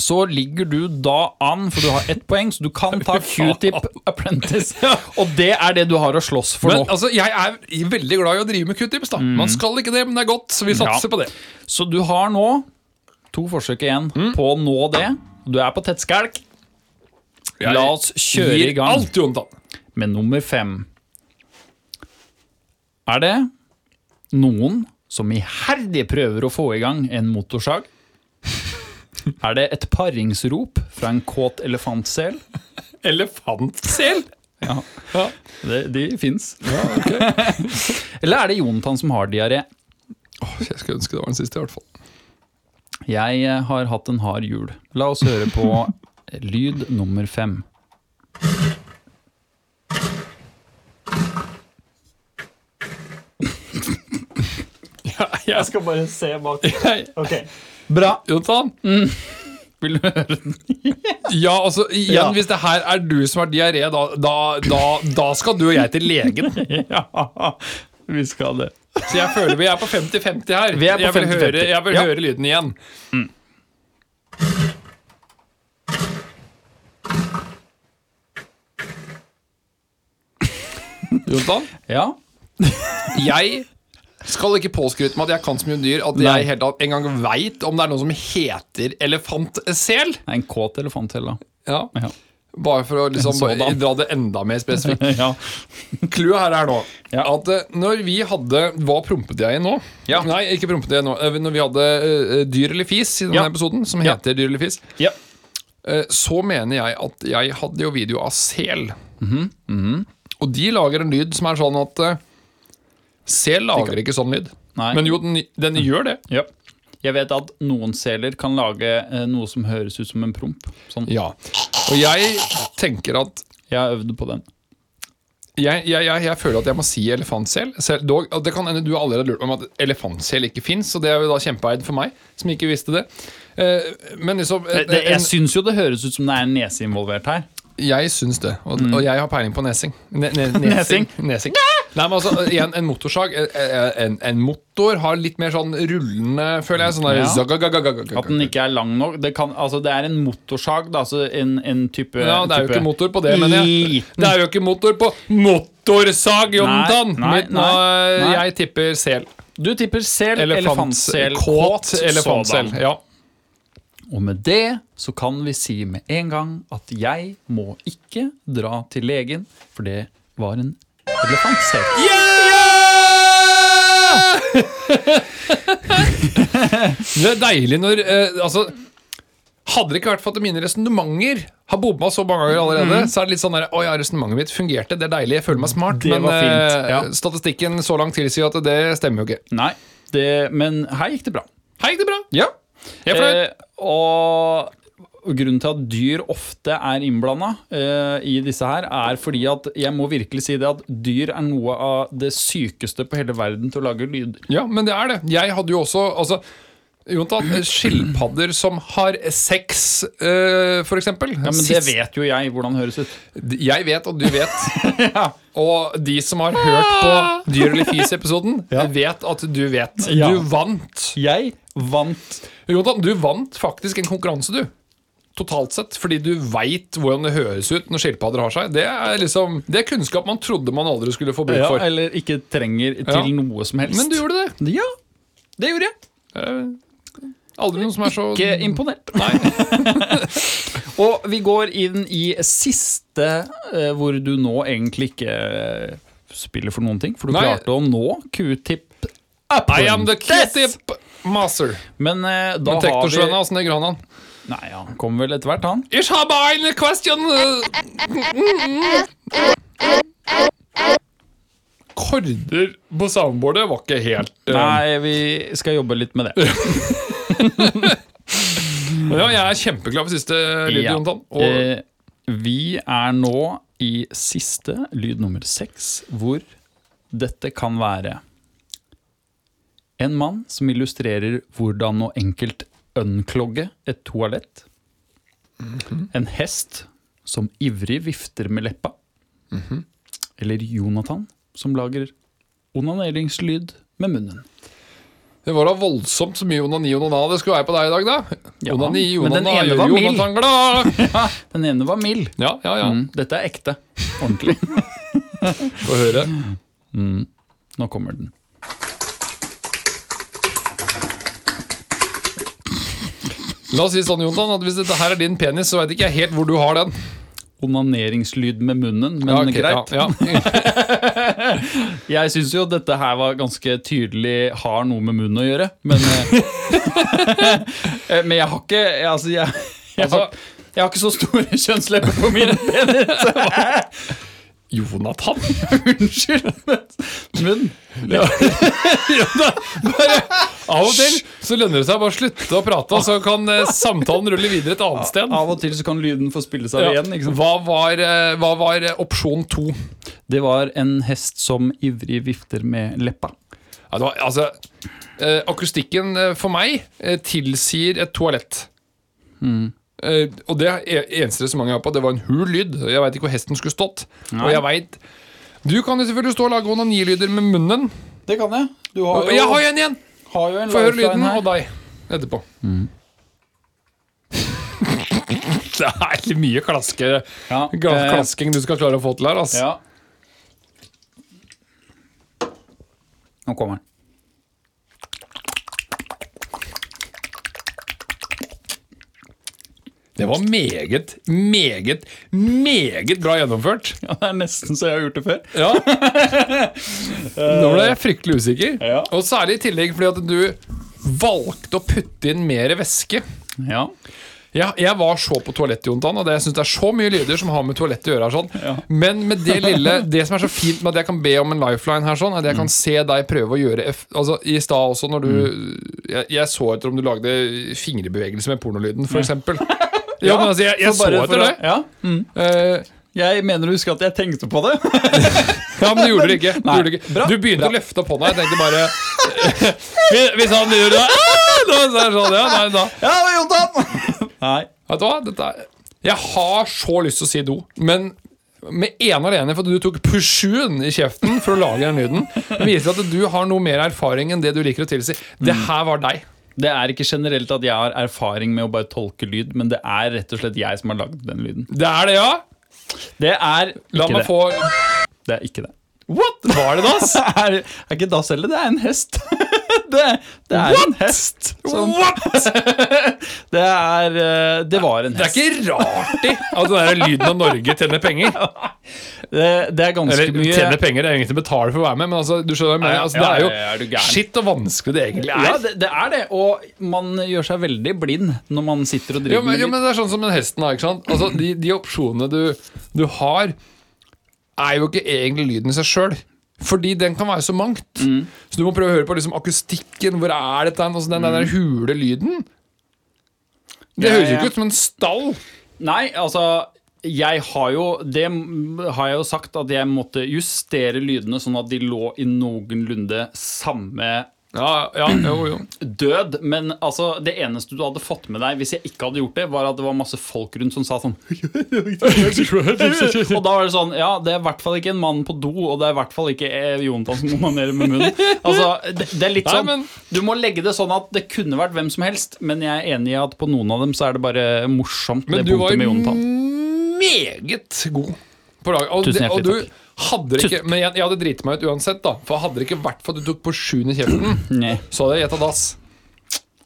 Så ligger du da an, for du har ett poeng, så du kan ta [LAUGHS] Q-tip Apprentice. [LAUGHS] Og det er det du har å slåss for Men nå. altså, jeg er veldig glad i å drive med q-tips. da Man skal ikke det, men det er godt, så vi satser Mm. Ja. på det. Så du har nå to forsøk igjen Mm. på å nå det. Du er på tettskalk. La oss kjøre i gang alt, Jonathan. med nummer fem. Er det noen som iherdig prøver å få i gang en motorsag? Er det et paringsrop fra en kåt elefantsel? [LAUGHS] Elefantsel. Ja, Ja. det, de fins. [LAUGHS] Eller er det Jonathan som har diaré? Oh, jeg skulle ønske det var den siste, i hvert fall. Jeg eh, har hatt en hard jul. La oss høre på [LAUGHS] lyd nummer fem. Jeg skal bare se bak. Ok, Bra. Jonathan? Vil du høre den? [LAUGHS] Ja, altså, igjen, Ja. hvis det her er du som har diaré, da, da, da, da skal du og jeg til legen. [LAUGHS] Ja, vi skal det. Så jeg føler vi er på 50-50 her. Vi er på jeg vil, 50-50. høre, jeg vil Ja. høre lyden igjen. Jonathan, Ja. jeg skal ikke påskryte meg at jeg kan så mye dyr at Nei. jeg helt tatt engang veit om det er noe som heter elefantsel. En kåt elefanthella. Ja. Ja. Bare for å liksom, En dra det enda mer spesifikt. [LAUGHS] ja. Clouet her er nå Ja. at eh, når vi hadde Hva prompet jeg i nå? Ja. Nei, ikke prompet jeg nå. Eh, Når vi hadde uh, Dyr eller fis i denne episoden, som heter Dyr eller fis, ja. eh, så mener jeg at jeg hadde jo video av sel. Mhm, Og de lager en lyd som er sånn at Sel lager ikke sånn lyd. Nei. Men jo, den, den gjør det. ja. Jeg vet at noen seler kan lage eh, noe som høres ut som en promp. Sånn. Ja. Og jeg tenker at Jeg har øvd på den. jeg, jeg, jeg, jeg føler at jeg må si elefantsel. Sel- dog, og det kan hende du allerede har lurt om at elefantsel ikke fins, og det er jo da kjempeeid for meg, som ikke visste det. Eh, men liksom Det, det, jeg syns jo det høres ut som det er en nese involvert her. Jeg syns det, og, og jeg har peiling på nesing. Ne, ne, [LAUGHS] Mm. Nesing? nesing. Nei, men altså, igjen, en motorsag eh, eh, en, en motor har litt mer sånn rullende, føler jeg. Sånn der, Ja. At den ikke er lang nok. Det, kan, altså, det er en motorsag, da, altså en, en type Ja, det er jo type ikke motor på det, men jeg, liten- det er jo ikke motor på motorsag, Jonathan! nei, Mitt- nå, nei, nei. Jeg tipper sel. Du tipper sel, elefantsel, Kåt elefantsel. sådan. Ja. Og med det så kan vi si med en gang at jeg må ikke dra til legen, for det var en elefantsel. Det er deilig når eh, Altså hadde det ikke vært for at mine resonnementer har bomma så mange ganger allerede, så er det litt sånn der, Å ja, resonnementet mitt fungerte, det er deilig, jeg føler meg smart. Det men var fint, eh, ja. statistikken så langt tilsier at det stemmer jo ikke. Nei, det, men her gikk det bra. Her gikk det bra. Ja. Jeg er fornøyd. Eh, og grunnen til at dyr ofte er innblanda uh, i disse her, er fordi at jeg må virkelig si det at dyr er noe av det sykeste på hele verden til å lage lyder. Ja, men det er det. Jeg hadde jo også altså, skilpadder som har sex, uh, for eksempel. Ja, Men det vet jo jeg hvordan det høres ut. Jeg vet, og du vet. [LAUGHS] Og de som har hørt på Dyr eller fis-episoden, vet at du vet. Ja. Du vant. Jeg vant Jonathan, du vant faktisk en konkurranse, du. Totalt sett. Fordi du veit hvordan det høres ut når skilpadder har seg. Det er liksom Det er kunnskap man trodde man aldri skulle få bruk ja, for. Eller ikke trenger til Ja. noe som helst. Men du gjorde det. Ja, det gjorde jeg. Eh, Aldri noen som er så Ikke imponert. Nei. [LAUGHS] Og vi går inn i siste, eh, hvor du nå egentlig ikke eh, spiller for noen ting. For du Nei. klarte å nå Q-tip I am the Q-tip master. Men eh, da Men har vi åssen legger han an? Nei, han kommer vel etter hvert, han. Ich habe eine question. Korder på soundboardet var ikke helt eh, Nei, vi skal jobbe litt med det. Men [LAUGHS] Ja, jeg er kjempeglad for siste lyd, Ja. Jonathan. Og Eh, vi er nå i siste lyd nummer seks, hvor dette kan være en mann som illustrerer hvordan å enkelt unklogge et toalett. En hest som ivrig vifter med leppa. Eller Jonathan som lager onaneringslyd med munnen. det var da voldsomt så mye onani og onana det skulle være på deg i dag, da. Ja, onani, men den ene var mild. Jonathan glad. [LAUGHS] Den ene var mild. Ja, ja, ja. Mm, dette er ekte. Ordentlig. [LAUGHS] Få høre. Nå kommer den. La oss si sånn, Jontan, at hvis dette her er din penis, så veit ikke jeg helt hvor du har den. Onaneringslyd med munnen, men Ja, ok, greit. Ja, ja. [LAUGHS] Jeg syns jo dette her var ganske tydelig har noe med munnen å gjøre, men eh, [LAUGHS] eh, Men jeg har ikke jeg, Altså, jeg, jeg, har, Altså- jeg har ikke så store kjønnslepper på min penis. [LAUGHS] Jonathan? [LAUGHS] Unnskyld. Men [LAUGHS] Ja, da, bare, av og til så lønner det seg bare å slutte å prate, så kan eh, samtalen rulle videre et annet sted. Av og til så kan lyden få spille seg igjen. Ikke sant? Hva var, eh, hva var eh, opsjon to? Det var en hest som ivrig vifter med leppa. Ja, det var, altså, eh, akustikken eh, for meg eh, tilsier et toalett. Eh, og det er eneste resonnementet jeg har på, det var en hul lyd. Jeg veit ikke hvor hesten skulle stått. Og jeg vet Du kan jo selvfølgelig stå og lage onanilyder med munnen. Det kan jeg. Du har jo, jeg har en igjen! har jo en Få høre lyden, her. og deg etterpå. [LAUGHS] det er mye klaske, Ja, eh, klasking du skal klare å få til her. Altså. Ja. Nå kommer den. Det var meget, meget, meget bra gjennomført. [LAUGHS] Ja, det er nesten så jeg har gjort det før. Ja. [LAUGHS] Nå ble jeg fryktelig usikker. Ja. Og særlig i tillegg fordi at du valgte å putte inn mer væske. Ja. Ja, jeg var så på toalettet, Jontan, og det, jeg synes det er så mye lyder som har med toalettet å gjøre. her sånn. Men med det [LAUGHS] lille Det som er så fint med at jeg kan be om en lifeline her, sånn, at jeg kan se deg prøve å gjøre Altså I stad også, når du jeg, jeg så etter om du lagde fingrebevegelser med pornolyden, eksempel. Ja, men altså, jeg, jeg så etter det. Ja. Mm. Uh, Jeg mener du husker at jeg tenkte på det. [LAUGHS] Ja, men du gjorde det ikke. Du, gjorde det ikke. bra, du begynte bra. å løfte opp hånda. Jeg tenkte bare [LAUGHS] Hvis- han gjør det [LAUGHS] da, så er det sånn, ja, nei, da. Ja, Jontan! Nei. Vet du hva? Dette er, jeg har så lyst til å si do, men med ene alene for du tok pusjun i kjeften for å lage den lyden, det viser at du har noe mer erfaring enn det du liker å tilsi. Det her var deg. Det er ikke generelt at jeg har erfaring med å bare tolke lyd, men det er rett og slett jeg som har lagd den lyden. Det er det, ja. Det er La ikke meg det. få Det er ikke det. What? Var det dass? [LAUGHS] er, er ikke dass heller, det er en hest. [LAUGHS] det, det er en hest. Som, What? [LAUGHS] det er eh, Det var en hest. Det er ikke rart i at den der lyden av Norge tjener penger. Det, det er ganske Eller mye tjener penger, det er ingen som betaler for å være med, men altså, du skjønner hva jeg mener. Ja, Altså, det er er jo skitt shit og vanskelig det egentlig er. Ja, det, det er det. Og man gjør seg veldig blind når man sitter og driver Jo, men, med jo, men det er sånn som den hesten ikke sant? Altså, de, de opsjonene du, du har, er jo ikke egentlig lyden i seg sjøl. Fordi den kan være så mangt. Mm. Så du må prøve å høre på liksom akustikken. Hvor er dette? Altså, den, den der hule lyden. Det Ja, høres jo ikke ut som en stall. Nei, altså jeg har jo Det har jeg jo sagt at jeg måtte justere lydene sånn at de lå i noenlunde samme Ja, ja, jo, jo. Død, men altså, det eneste du hadde fått med deg hvis jeg ikke hadde gjort det, var at det var masse folk rundt som sa sånn [LAUGHS] Og da var det sånn Ja, det er i hvert fall ikke en mann på do, og det er i hvert fall ikke Jonatan som onanerer med munnen. [LAUGHS] Altså, det, det er litt Nei, sånn men- Du må legge det sånn at det kunne vært hvem som helst, men jeg er enig i at på noen av dem så er det bare morsomt, Men det du punktet med var meget god på laget. Og, Tusen hjertelig du hadde det ikke Men jeg, jeg hadde driti meg ut uansett, da. For hadde det ikke vært for at du tok på sjuende kjeften, [CLEARS THROAT] så hadde jeg gjetta dass.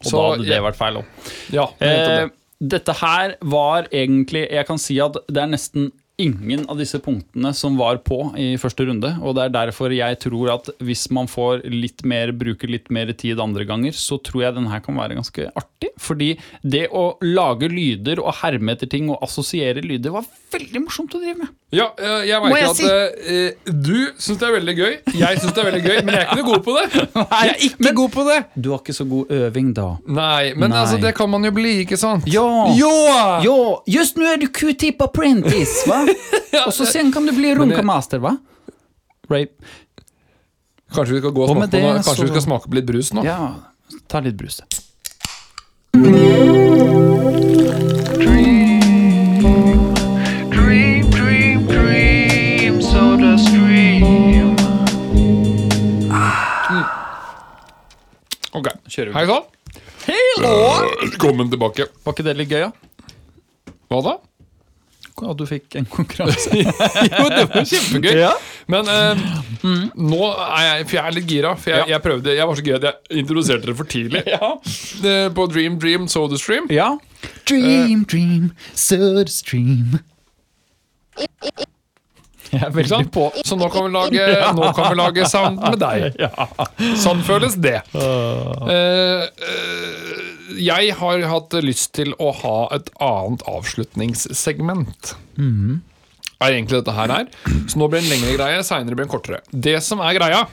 og Så da hadde det vært feil òg. Ja, Eh, det. dette her var egentlig Jeg kan si at det er nesten ingen av disse punktene som var på i første runde. Og det er derfor jeg tror at hvis man får litt mer, bruker litt mer tid andre ganger, så tror jeg den her kan være ganske artig. Fordi det å lage lyder og herme etter ting og assosiere lyder var veldig morsomt å drive med. Ja, eh, jeg merker jeg at si? eh, du syns det er veldig gøy. Jeg syns det er veldig gøy, men jeg er ikke noe god på det. [LAUGHS] Jeg er ikke god på det. Du har ikke så god øving da. Nei, men Nei. altså, det kan man jo bli, ikke sant? Ja! Ja! Ja, just nu er du Q-tip apprentice, [LAUGHS] Och så sen kan du bli runkamaster, va? Rape. Kanskje vi skal gå og Og smake med på noe? det Kanskje vi skal smake på litt brus nå? Ja, ta litt brus. da. Dream, dream, dream, soda stream. Ok, Kjører vi. Hei sann. Og velkommen tilbake. Var ikke det litt gøy, da? Hva da? At du fikk en konkurranse? [LAUGHS] Jo, det var kjempegøy. Ja. Men eh, nå er jeg For jeg er litt gira. For jeg, Ja. jeg prøvde Jeg var så gira at jeg introduserte det for tidlig. [LAUGHS] Eh, På Dream Dream Soda Stream. ja. Dream, dream, soda stream. [LAUGHS] Veldig på. Så nå kan vi lage, [LAUGHS] nå kan vi lage sound med deg. [LAUGHS] Sånn føles det. Uh, uh, jeg har hatt lyst til å ha et annet avslutningssegment. Er egentlig dette her er. Så nå blir det en lengre greie, seinere blir det en kortere. Det som er greia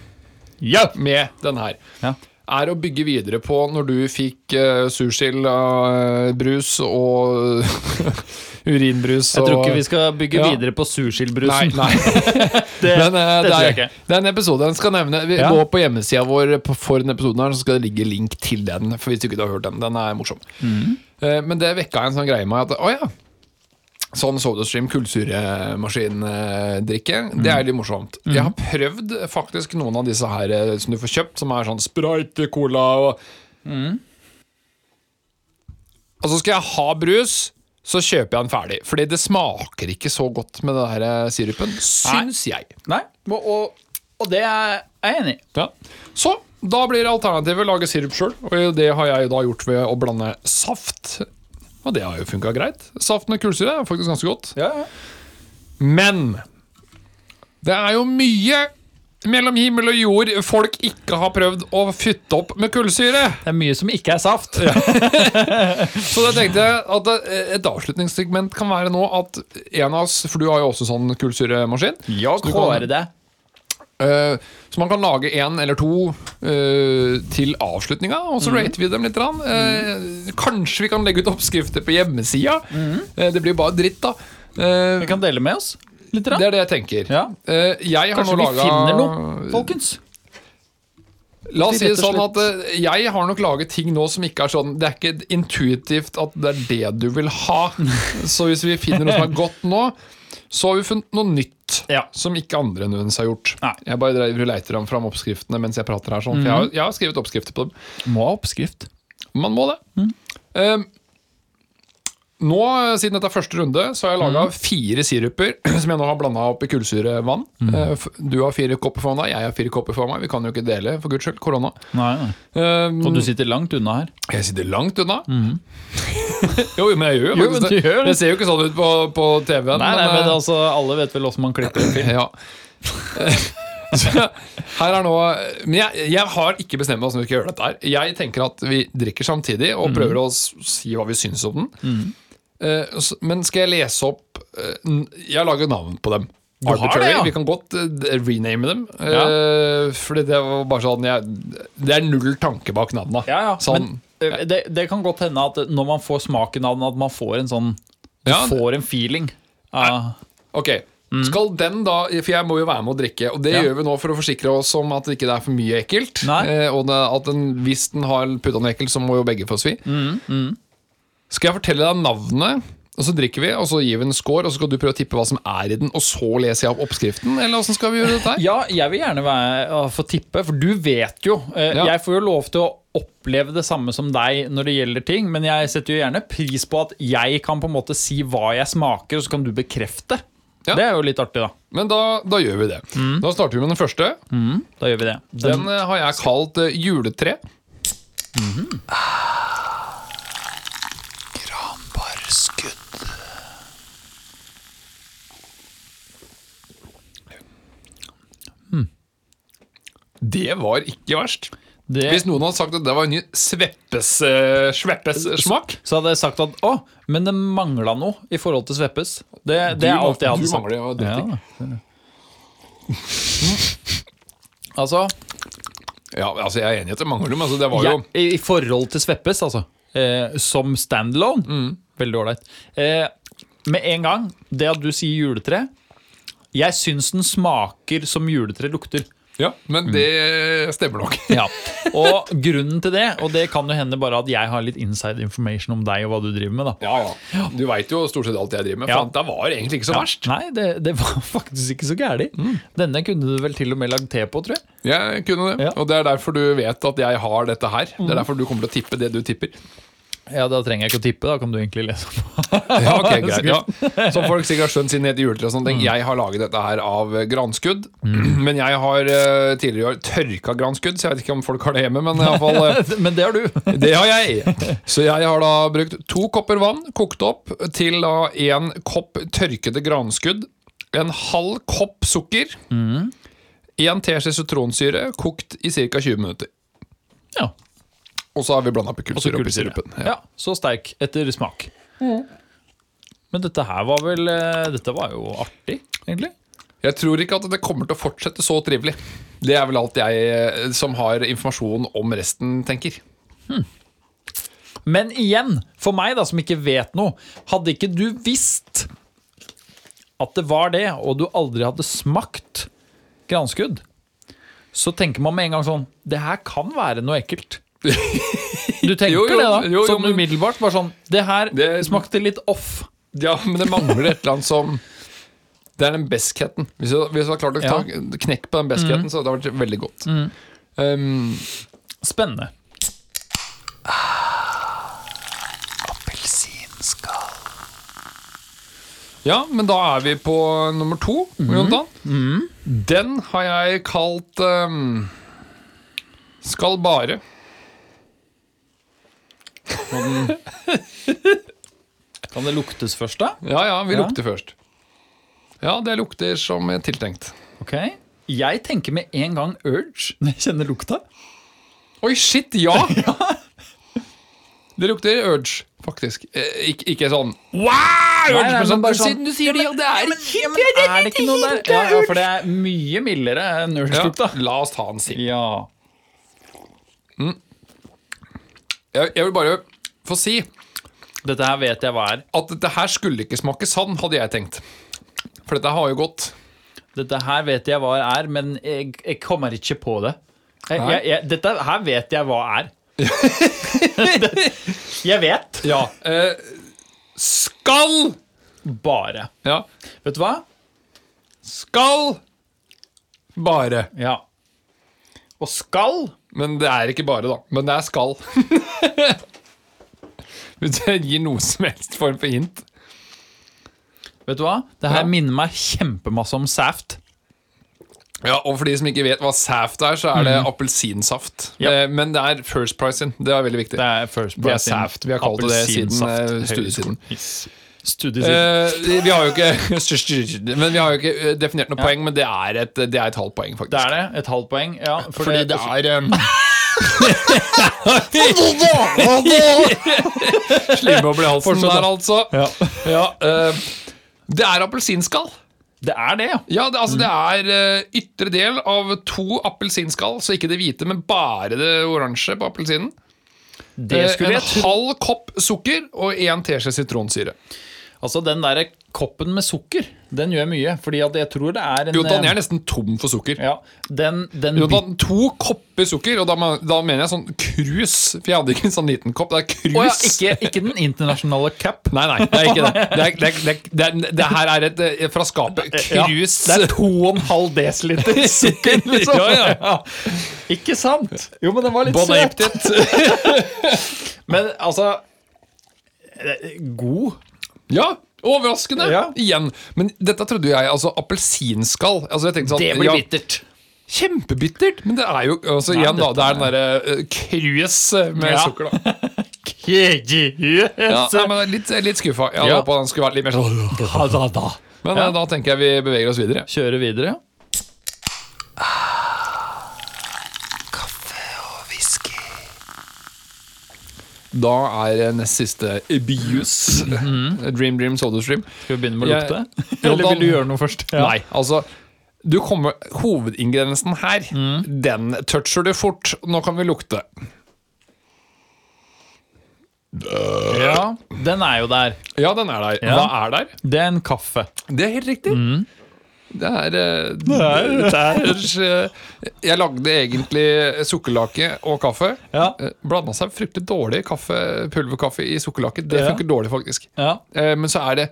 med den her, Ja. er å bygge videre på når du fikk uh, sursild, uh, brus og urinbrus Jeg tror ikke vi skal bygge Ja. videre på Nei, nei. [LAUGHS] [LAUGHS] Det, Men uh, det det, er, ikke. det er en episode jeg skal nevne. Vi Ja. går på hjemmesida vår for den episoden her, så skal det ligge link til den. For hvis du ikke har hørt den. Den er morsom. Mm. Uh, men det vekka en sånn greie med at å ja. Sånn SodaStream kullsyremaskindrikke, det Mm. er litt morsomt. Jeg har prøvd faktisk noen av disse her eh, som du får kjøpt, som er sånn Sprite, Cola og Mm. Altså skal jeg ha brus, så kjøper jeg den ferdig. Fordi det smaker ikke så godt med den der eh, sirupen, syns jeg. Nei, og, og, og det er jeg enig i. Ja. Så da blir alternativet lage sirup sjøl. Og det har jeg da gjort ved å blande saft. Og det har jo funka greit. Saft med kullsyre er faktisk ganske godt. Men det er jo mye mellom himmel og jord folk ikke har prøvd å fytte opp med kullsyre. Det er mye som ikke er saft. [LAUGHS] Så da tenkte jeg at eh, et avslutningssegment kan være nå at en av oss For du har jo også sånn kullsyremaskin. Ja, Så du kan- det. Uh, så man kan lage én eller to uh, til avslutninga, og så så rater vi dem litt. Uh, mm. kanskje vi kan legge ut oppskrifter på hjemmesida. Eh, det blir bare dritt, da. Eh, Vi kan dele med oss litt. det er det jeg tenker. Ja. Eh, jeg har Kanskje nå vi finner noe, folkens. La oss si det sånn at eh, jeg har nok laget ting nå som ikke er sånn Det er ikke intuitivt at det er det du vil ha. [LAUGHS] Så hvis vi finner noe som er godt nå, så har vi funnet noe nytt Ja. som ikke andre nødvendigvis har gjort. Nei. Jeg bare driver og leiter fram oppskriftene mens jeg prater her. Sånn, for jeg, har, jeg har skrevet oppskrifter på dem. Må ha oppskrift. Man må det. Eh, nå, siden dette er første runde, så har jeg laga fire siruper [CLEARS THROAT] som jeg nå har blanda opp i kullsyrevann. vann. f- Du har fire kopper for meg, jeg har fire kopper for meg. Vi kan jo ikke dele, for guds skyld. Korona. Nei, nei. Eh, Og du sitter langt unna her. jeg sitter langt unna. [LAUGHS] jo, men jeg gjør jo faktisk det. gjør det. Ser jo ikke sånn ut på, på TV-en. Nei, nei, men, men eh, altså, alle vet vel åssen man klipper en film. [LAUGHS] ja. [LAUGHS] Her er nå Men jeg, jeg har ikke bestemt meg hvordan vi skal gjøre dette. her Jeg tenker at vi drikker samtidig og prøver å si hva vi syns om den. Eh, men skal jeg lese opp eh, Jeg har laget navn på dem. Arbitrary. det, ja. Vi kan godt eh, rename dem. Ja. fordi det var bare sånn jeg, Det er null tanke bak navna. Ja, ja. Sånn, Men det, det kan godt hende at når man får smaken av den, at man får en sånn Du får en feeling. av- Ok, Skal den da For jeg må jo være med å drikke, og det Ja. gjør vi nå for å forsikre oss om at det ikke er for mye ekkelt. Eh, og det, at den, hvis den har putta noe ekkelt, så må jo begge få svi. Mm, Skal jeg fortelle deg navnet, og så drikker vi, og så gir vi en score, og så skal du prøve å tippe hva som er i den, og så leser jeg opp oppskriften? Eller åssen skal vi gjøre dette her? Ja, jeg vil gjerne være, få tippe, for du vet jo. eh, Ja. Jeg får jo lov til å oppleve det samme som deg når det gjelder ting, men jeg setter jo gjerne pris på at jeg kan på en måte si hva jeg smaker, og så kan du bekrefte. Ja. Det er jo litt artig, da. Men da, da gjør vi det. Mm. Da starter vi med den første. Da gjør vi det. Den den har jeg kalt juletre. juletre. Granbarskudd. Det var ikke verst. Det, Hvis noen hadde sagt at det var en ny sveppes, eh, sveppes smak så hadde jeg sagt at å, men det mangla noe i forhold til Sveppes. Det, det er alt jeg hadde Du sagt. mangler jo drikking. Altså, Ja, altså Jeg er enig i at det mangler men Altså, det var ja, jo I i forhold til Sveppes, altså. Eh, som standalone. Mm. Veldig ålreit. Eh, med en gang, det at du sier juletre Jeg syns den smaker som juletre lukter. Ja, men Mm. det stemmer nok. [LAUGHS] Ja. Og grunnen til det, og det kan jo hende bare at jeg har litt inside information om deg og hva du driver med, da. Ja, ja. Du veit jo stort sett alt jeg driver med. Ja. For det var egentlig ikke så verst. Nei, det, det var [LAUGHS] faktisk ikke så gærent. Mm. Denne kunne du vel til og med lagd te på, tror jeg. Jeg kunne det. Ja. Og det er derfor du vet at jeg har dette her. Det er derfor du kommer til å tippe det du tipper. Ja, Da trenger jeg ikke å tippe, da kan du egentlig lese på. [LAUGHS] Ja, ok, greit ja. Som folk sikkert har skjønt siden det heter og sånne Mm. ting. Jeg har laget dette her av granskudd. [CLEARS THROAT] Men jeg har uh, tidligere i år tørka granskudd, så jeg vet ikke om folk har det hjemme. Men i alle fall, uh, [LAUGHS] Men det har du. [LAUGHS] det har jeg. Så jeg har da brukt to kopper vann, kokt opp, til da en kopp tørkede granskudd, en halv kopp sukker, en teskje sitronsyre, kokt i ca. 20 minutter. Ja. Og så har vi blanda kullsyre oppi sirupen. Ja, så sterk etter smak. Men dette her var vel eh, Dette var jo artig, egentlig. Jeg tror ikke at det kommer til å fortsette så trivelig. Det er vel alt jeg eh, som har informasjon om resten, tenker. Men igjen, for meg da, som ikke vet noe, hadde ikke du visst at det var det, og du aldri hadde smakt granskudd, så tenker man med en gang sånn Det her kan være noe ekkelt. Du tenker Jo, jo, det, da? jo, sånn umiddelbart. Bare sånn Det her Det- smakte litt off. Ja, men det mangler et eller annet som Det er den beskheten. Hvis du, hadde klart å ta knekk på den beskheten, så hadde det vært veldig godt. Um, Spennende. Appelsinskall. ja, men da er vi på nummer to, Jonathan. Den har jeg kalt um, Skal bare. Kan det luktes først, da? Ja, ja, vi Ja. lukter først. Ja, det lukter som tiltenkt. Ok. Jeg tenker med en gang urge når jeg kjenner lukta. Oi, shit, ja! [LAUGHS] Det lukter urge, faktisk. Eh, ikke, ikke sånn wow! Nei, nei, urge, men sånn, bare sånn- du sier det, ja, det er Ja, men er det ikke noe der? Ja, ja, for det er mye mildere enn urge-lukta. La oss ta en sipp. Ja. Jeg, jeg vil bare få si Dette her vet jeg hva er. at dette her skulle ikke smake sand, hadde jeg tenkt. For dette har jo gått. Dette her vet jeg hva er, men jeg, jeg kommer ikke på det. Jeg, Nei. jeg, jeg, dette her vet jeg hva er. [LAUGHS] jeg vet. Ja. Eh, skal Bare. Ja. Vet du hva? Skal bare. Ja. Og skal Men det er ikke bare, da. Men det er skal. [LAUGHS] Hvis det gir noe som helst form for hint. Vet du hva? Det her Ja. minner meg kjempemasse om Saft. Ja, Og for de som ikke vet hva saft er, så er det appelsinsaft. Yep. Eh, Men det er First Price in. Det er veldig viktig. Det er First Det er Saft. Vi har kalt det det siden eh, studiesiden. Yes. Studiesiden. Eh, vi har jo ikke [LAUGHS] Men vi har jo ikke eh, definert noe poeng, men det er et, det er et halvt poeng, faktisk. det er det. Et halvt poeng. Ja, for Fordi det er um... [LAUGHS] [LAUGHS] Slimboble i halsen der, altså. Ja. Ja, uh, det er appelsinskall. Det er det, ja. Ja, det, altså, det er uh, ytre del av to appelsinskall, så ikke det hvite, men bare det oransje på appelsinen. Det skulle en halv kopp sukker og én teskje sitronsyre. Altså, den derre koppen med sukker, den gjør mye. Fordi at jeg tror det er en Jonathan, jeg eh, er nesten tom for sukker. ja, den, den Jonathan, to kopper sukker, og da, da mener jeg sånn krus. For jeg hadde ikke en sånn liten kopp. Det er krus. Oh, ja, ikke, ikke den internasjonale cup. Nei, nei, det er ikke det. Det, er, det, er, det, er, det, er, her er et eh, fra skapet. Ja, det er 2,5 desiliter [LAUGHS] sukker, liksom. Ja, ja. Ikke sant? Jo, men den var litt Bon søt. [LAUGHS] Men altså eh, God. Ja, overraskende. Ja. Igjen. Men dette trodde jeg Altså, appelsinskall altså, jeg sånn, Det blir ja, bittert. Kjempebittert. Men det er jo altså, Nei, igjen, da. Det er den derre uh, krus med Ja. sukker, da. [LAUGHS] Ja, nei, men litt, litt skuffa. Jeg hadde Ja. håpa han skulle vært litt mer sånn. Men Ja. eh, da tenker jeg vi beveger oss videre. Kjøre videre. Kaffe og whisky. Da er eh, nest siste Bius. Dream Dream Soda Stream. Skal vi begynne med å lukte? Ja, Eller vil du gjøre noe først? Nei, altså du kommer, Hovedingrediensen her, den toucher du fort. Nå kan vi lukte. Ja, den er jo der. Ja, den er der. Ja. Hva er der? Det er en kaffe. Det er helt riktig. Det er, eh, det er eh, Jeg lagde egentlig sukkerlake og kaffe. Ja. Eh, Blanda seg fryktelig dårlig kaffe, pulverkaffe i sukkerlake. Det Ja. funker dårlig, faktisk. Ja. Eh, Men så er det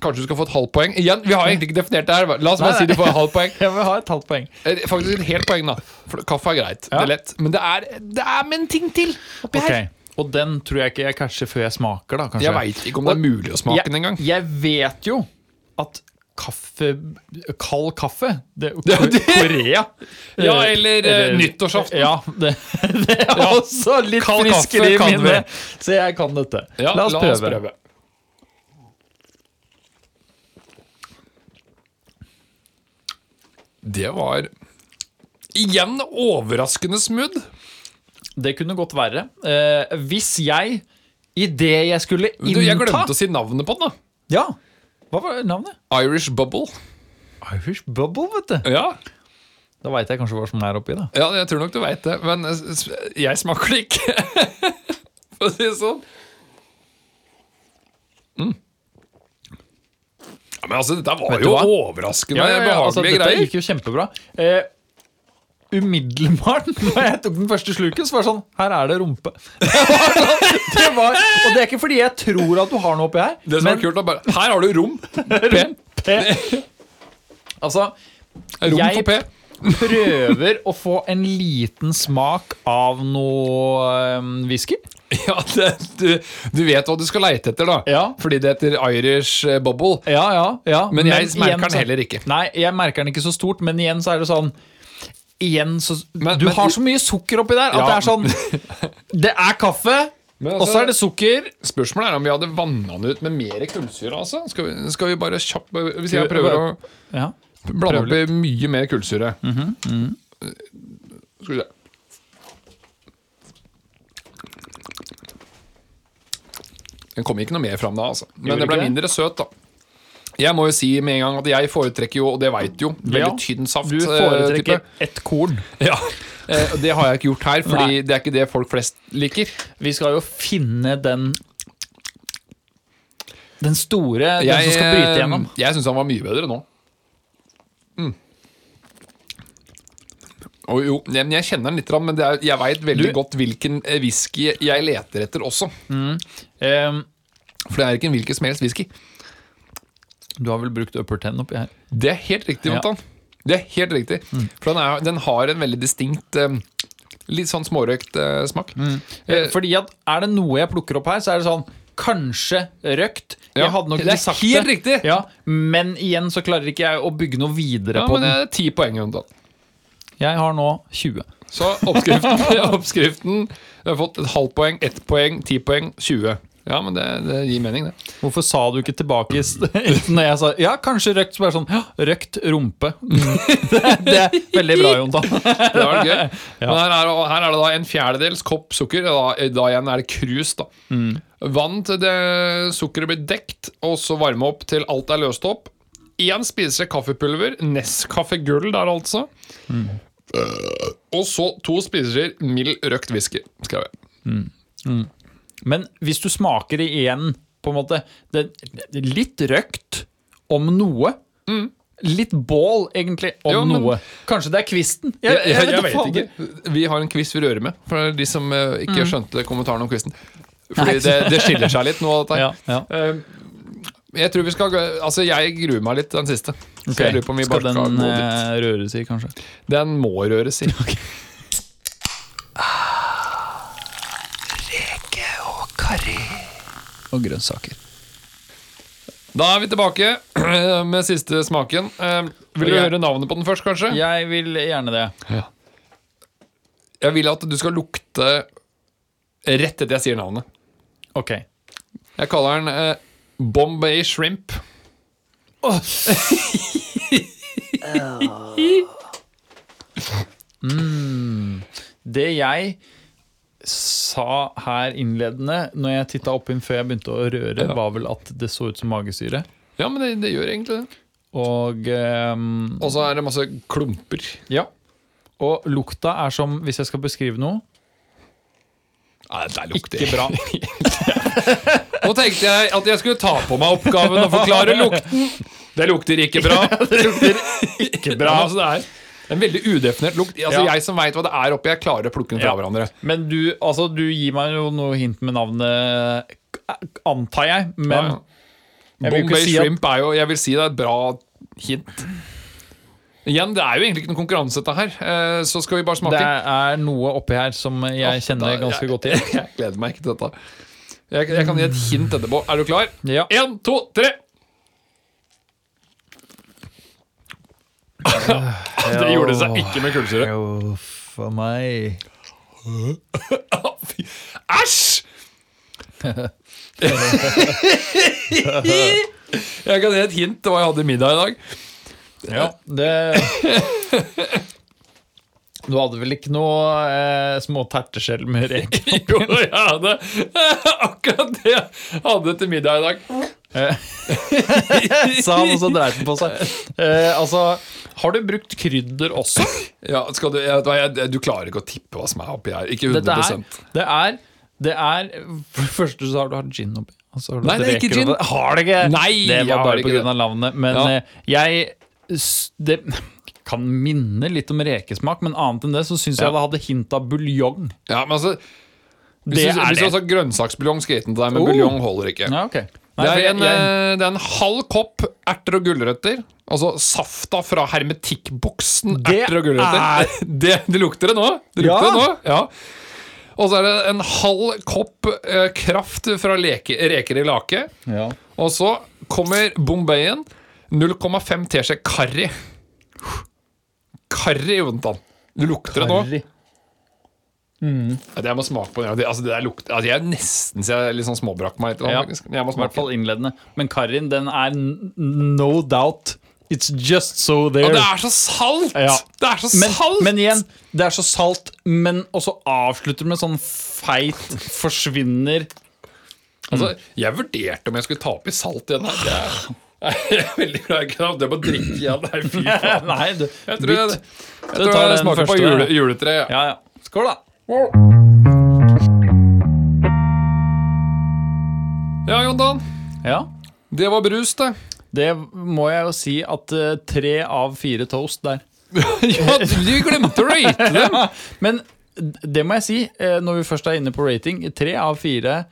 Kanskje du skal få et halvt poeng. Igjen, Vi har egentlig ikke definert det her. La oss bare si du får et halvt poeng. [LAUGHS] Jeg vil ha et halvt poeng. Eh, Faktisk et helt poeng, da. For kaffe er greit. Det er lett. Men det er, det er med en ting til oppi okay. her. Og den tror jeg ikke jeg catcher før jeg smaker, da. kanskje Jeg veit ikke om det er mulig å smake den engang. Jeg, jeg vet jo at kaffe Kald kaffe det, [LAUGHS] Det- det- Korea. Ja, eller, eh, nyttårsaften. Ja, det, [LAUGHS] det er [LAUGHS] Ja. også litt Kald kaffe friskere i minnet. Så jeg kan dette. Ja, la oss prøve. Det var igjen overraskende smooth. Det kunne godt være. Eh, hvis jeg, idet jeg skulle Du, innta jeg glemte å si navnet på den. Ja, Hva var navnet? Irish Bubble. Irish Bubble, vet du. Ja, Da veit jeg kanskje hva som er oppi. da ja jeg tror nok du veit det. Men eh, jeg smaker det ikke. [LAUGHS] For å si det sånn. Mm. Ja, men altså, dette var jo overraskende jo hva? overraskende altså, behagelige dette greier. gikk jo kjempebra. Eh, umiddelbart [LAUGHS] når jeg tok den første sluken, så var det sånn Her er det rumpe. [LAUGHS] det var, og det er ikke fordi jeg tror at du har noe oppi her. Det som men er kult, er bare Her har du rom. [LAUGHS] P. altså, Rom Jeg- for P. prøver å få en liten smak av noe um, whisky. Ja, det, du, du vet hva du skal leite etter, da. Ja. Fordi det heter Irish eh, Bubble. Ja, ja, ja. Men jeg merker igjen den heller ikke. Nei, jeg merker den ikke så stort, men igjen så er det sånn Igjen så Men- Du men- har så mye sukker oppi der at Ja. det er sånn [LAUGHS] Det er kaffe, Men og altså- så er det sukker. Spørsmålet er om vi hadde vanna den ut med mer kullsyre. Altså. Skal, vi, skal vi bare kjapt Hvis jeg prøver å Ja. blande oppi mye mer kullsyre Mhm, Skal vi se. Den kom ikke noe mer fram da, altså. Men det ble mindre søt, da. Jeg må jo si med en gang at jeg foretrekker jo, og det veit jo, veldig Ja, tynn saft. Du eh, foretrekker type. ett korn. Ja. Eh, Det har jeg ikke gjort her, fordi Nei. det er ikke det folk flest liker. Vi skal jo finne den Den store, den som skal bryte gjennom. eh, jeg syns han var mye bedre nå. Mm. Og jo, jeg, kjenner den litt, men er, jeg veit veldig Du- godt hvilken whisky jeg leter etter også. Eh, For det er ikke en hvilken som helst whisky. Du har vel brukt Upper Ten oppi her? Det er helt riktig, Ja. Det er helt riktig. For den, er, den har en veldig distinkt eh, Litt sånn smårøykt eh, smak. Eh, Fordi at er det noe jeg plukker opp her, så er det sånn Kanskje røkt. Ja, Jeg hadde nok det ikke sagt helt det. riktig. Ja, men igjen så klarer ikke jeg å bygge noe videre Ja, på men det den. er ti poeng, Jonathan. Jeg har nå 20. Så oppskriften, [LAUGHS] oppskriften Vi har fått et halvt poeng, ett poeng, ti poeng, 20. Ja, men det, det gir mening, det. Hvorfor sa du ikke tilbake [LAUGHS] når jeg sa ja, kanskje røkt? Så bare sånn ja, røkt rumpe. [LAUGHS] Det, det er veldig bra, Jontan. [LAUGHS] Det var gøy. Men her er, her er det da en fjerdedels kopp sukker. Da, da igjen er det krus. da Vann til det sukkeret blir dekt, og så varme opp til alt er løst opp. Én spiseskje kaffepulver. Nescafé Gull der, altså. Mm. og så to spiseskjeer mild røkt whisky. Skrev jeg. Men hvis du smaker igjen på en måte det, det, Litt røkt om noe. Litt bål, egentlig, om Mm. Jo, men- noe. Kanskje det er kvisten? Jeg, jeg, jeg, jeg vet fader. ikke. Vi har en kvist vi rører med, for de som ikke Mm. skjønte kommentaren om kvisten. Fordi det, det skiller seg litt, nå. Ja, ja. Eh, Jeg tror vi skal Altså, jeg gruer meg litt den siste. Vi Skal den eh, røres i, kanskje? Den må røres i. [LAUGHS] Reke og karri. Og grønnsaker. Da er vi tilbake med siste smaken. Eh, Vil du Ja. høre navnet på den først, kanskje? Jeg vil gjerne det. Jeg vil at du skal lukte rett etter jeg sier navnet. Ok. Jeg kaller den eh, Bombay Shrimp. [LAUGHS] Det jeg sa her innledende, når jeg titta opp inn før jeg begynte å røre, Ja. var vel at det så ut som magesyre. Ja, men det, det gjør egentlig det. Og um, så er det masse klumper. Ja. Og lukta er som, hvis jeg skal beskrive noe, Nei, det lukter ikke bra. [LAUGHS] Nå tenkte jeg at jeg skulle ta på meg oppgaven og forklare lukten. [LAUGHS] Det lukter ikke bra. det lukter ikke bra. altså, det er en veldig udefinert lukt. Altså. Jeg som veit hva det er oppi, jeg klarer å plukke den fra hverandre. Men du, altså, du gir meg jo noe hint med navnet, antar jeg. Men jeg Bombay si shrimp er jo Jeg vil si det er et bra hint. Igjen, det er jo egentlig ikke noen konkurranse, dette her. Eh, Så skal vi bare smake. det er noe oppi her som jeg Åh, kjenner da- ganske jeg, godt til. [LAUGHS] Jeg gleder meg ikke til dette. Jeg, jeg kan gi et hint etterpå. Er du klar? Ja. Én, to, tre! Det gjorde seg ikke med kullsyre. Uff a meg. [LAUGHS] Æsj! [LAUGHS] jeg kan gi et hint til hva jeg hadde i middag i dag. Ja, det [LAUGHS] Du hadde vel ikke noe eh, små terteskjell med reker? [LAUGHS] Jo, jeg hadde [LAUGHS] akkurat det jeg hadde til middag i dag. [LAUGHS] Sa han, og så dreit han på seg. Eh, altså, har du brukt krydder også? Ja, skal du, jeg, vet hva, jeg, du klarer ikke å tippe hva som er oppi her. Ikke 100 Dette er, det er Det er For det første så har du hatt gin oppi. og så har du Nei, hatt det er ikke reker gin. oppi. Har det ikke? Nei, det jeg var har bare ikke på grunn av navnet. Men Ja. eh, jeg s- Det kan minne litt om rekesmak, men annet enn det så syns Ja. jeg det hadde hint av buljong. Ja, men altså Hvis, Det du, er hvis du har sagt grønnsaksbuljong, skal jeg gi den til deg, men Oh. buljong holder ikke. Ja, okay. Nei, Det er, en, jeg- eh, det er en halv kopp erter og gulrøtter. Altså safta fra hermetikkboksen erter og gulrøtter. [LAUGHS] Det, det lukter det nå. Det Ja. lukter det nå. Ja. Og så er det en halv kopp eh, kraft fra leke, reker i lake. ja. Og så kommer Bombayen. 0,5 teskje karri. Karri, Jontan. Du lukter det nå. Mm. Ja, det jeg må smake på. Ja, det, altså, det der lukter, altså, jeg er nesten så jeg liksom småbrakk meg litt. Ja. I hvert fall innledende. Men karrien, den er no doubt It's just so there. Og det er så salt! Ja. Det er så men, salt! men igjen, det er så salt, men også avslutter med sånn feit forsvinner. altså, jeg vurderte om jeg skulle ta oppi salt igjen. Det er, [LAUGHS] jeg er veldig glad i ikke har det på å drikke igjen. Nei, fy [LAUGHS] faen. Nei, du, Jeg tror jeg, jeg, tror jeg smaker smaker på første, jule, ja. juletre. Ja. Ja, ja. Skål, da. ja, Jontan. Ja. Det var brus, det. Det må jeg jo si at eh, tre av fire toast der. [LAUGHS] ja, du glemte å rate dem! Men det må jeg si, eh, når vi først er inne på rating, tre av fire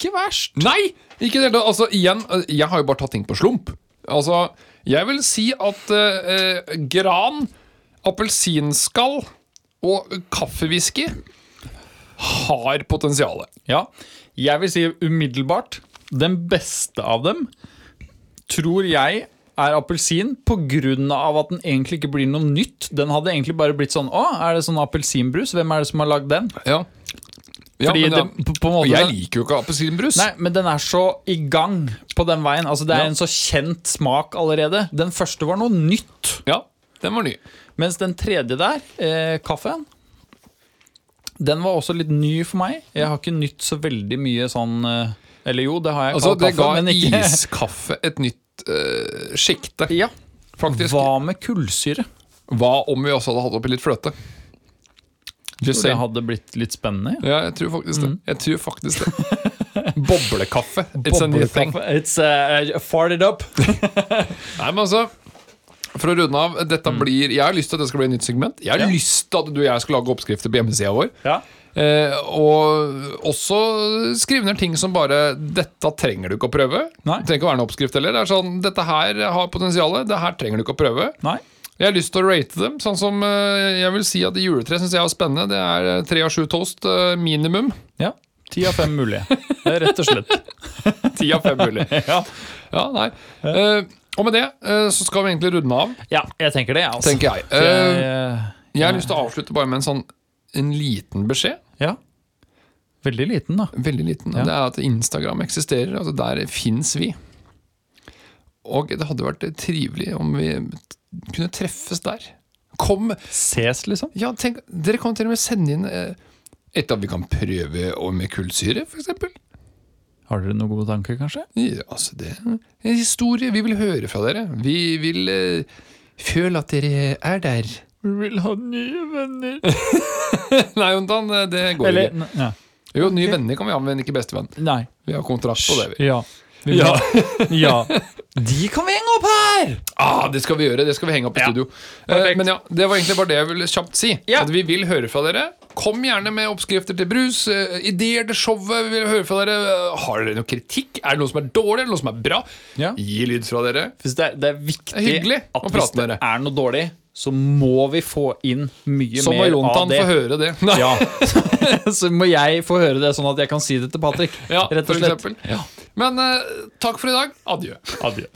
ikke verst. Nei! Ikke det. Altså, igjen, jeg har jo bare tatt ting på slump. Altså, jeg vil si at eh, gran, appelsinskall og kaffewhisky har potensial. Ja, jeg vil si umiddelbart den beste av dem tror jeg er appelsin av at den egentlig ikke blir noe nytt. Den hadde egentlig bare blitt sånn Å, er det sånn appelsinbrus? Hvem er det som har lagd den? Ja. Ja Fordi men, ja. det, på, på måte jeg liker jo ikke appelsinbrus. Nei, men den er så i gang på den veien. Altså Det er Ja. en så kjent smak allerede. Den første var noe nytt. Ja, den var ny. Mens den tredje der, eh, kaffen, den var også litt ny for meg. Jeg har ikke nytt så veldig mye sånn eh, Eller jo, det har jeg. Altså, det ga kaffe, ikke iskaffe et nytt eh, sjikte, Ja. faktisk. Hva med kullsyre? Hva om vi også hadde hatt oppi litt fløte? Just Det saying. hadde blitt litt spennende. Ja. Ja, jeg tror faktisk det. Jeg tror faktisk det. [LAUGHS] Boblekaffe. It's a new thing. It's uh, farted up. [LAUGHS] Nei, men altså For å runde av, dette blir Jeg har lyst til at det skal bli et nytt segment. Jeg har Mm. Ja. lyst til at du og jeg skal lage oppskrifter på hjemmesida vår. Ja. Eh, og også skrive ned ting som bare Dette trenger du ikke å prøve. Nei. Det trenger ikke å være en oppskrift heller. Det er sånn, Dette her har potensial. Det her trenger du ikke å prøve. Nei. Jeg har lyst til å rate dem. Sånn som eh, jeg vil si at juletre syns jeg er spennende. Det er eh, tre av sju toast eh, minimum. Ja. Ti av fem er rett og slett. [LAUGHS] Ti av fem mulig. [LAUGHS] Ja, Ja, nei. Og med det så skal vi egentlig runde av, ja jeg tenker det, altså. tenker jeg. Jeg har lyst til å avslutte bare med en sånn en liten beskjed. ja. Veldig liten, da. Veldig liten. Ja. Det er at Instagram eksisterer. Altså Der fins vi. Og det hadde vært trivelig om vi kunne treffes der. Kom Ses, liksom. Ja, tenk, dere kan til og med sende inn eh, et av vi kan prøve med kullsyre, f.eks. Har dere noen gode tanker, kanskje? Ja, altså det en historie. Vi vil høre fra dere. Vi vil eh, føle at dere er der. Vi vil ha nye venner. [LAUGHS] Nei, Jontan, det går Eller ikke. ja. Jo, nye venner kan vi ha, men ikke bestevenn. Nei. Vi har kontrakt på det. vi. Ja. Ja. ja. De kan vi henge opp her! Ah, det skal vi gjøre. Det skal vi henge opp i Ja. studio. Eh, Perfekt. men ja, det var egentlig bare det jeg ville kjapt si. Ja. At vi vil høre fra dere. Kom gjerne med oppskrifter til brus, eh, ideer til showet. Vi vil høre fra dere. Har dere noe kritikk? Er det noe som er dårlig, eller noe som er bra? Ja. Gi lyd fra dere. Hvis det, er, det er viktig Det er hyggelig at hvis prate med det dere. er noe dårlig, så må vi få inn mye Så mer av Jontan det. få høre det. Ja. [LAUGHS] [LAUGHS] så må jeg få høre det, sånn at jeg kan si det til Patrick. Ja, rett og for slett. eksempel. Men uh, takk for i dag. Adjø. Adjø.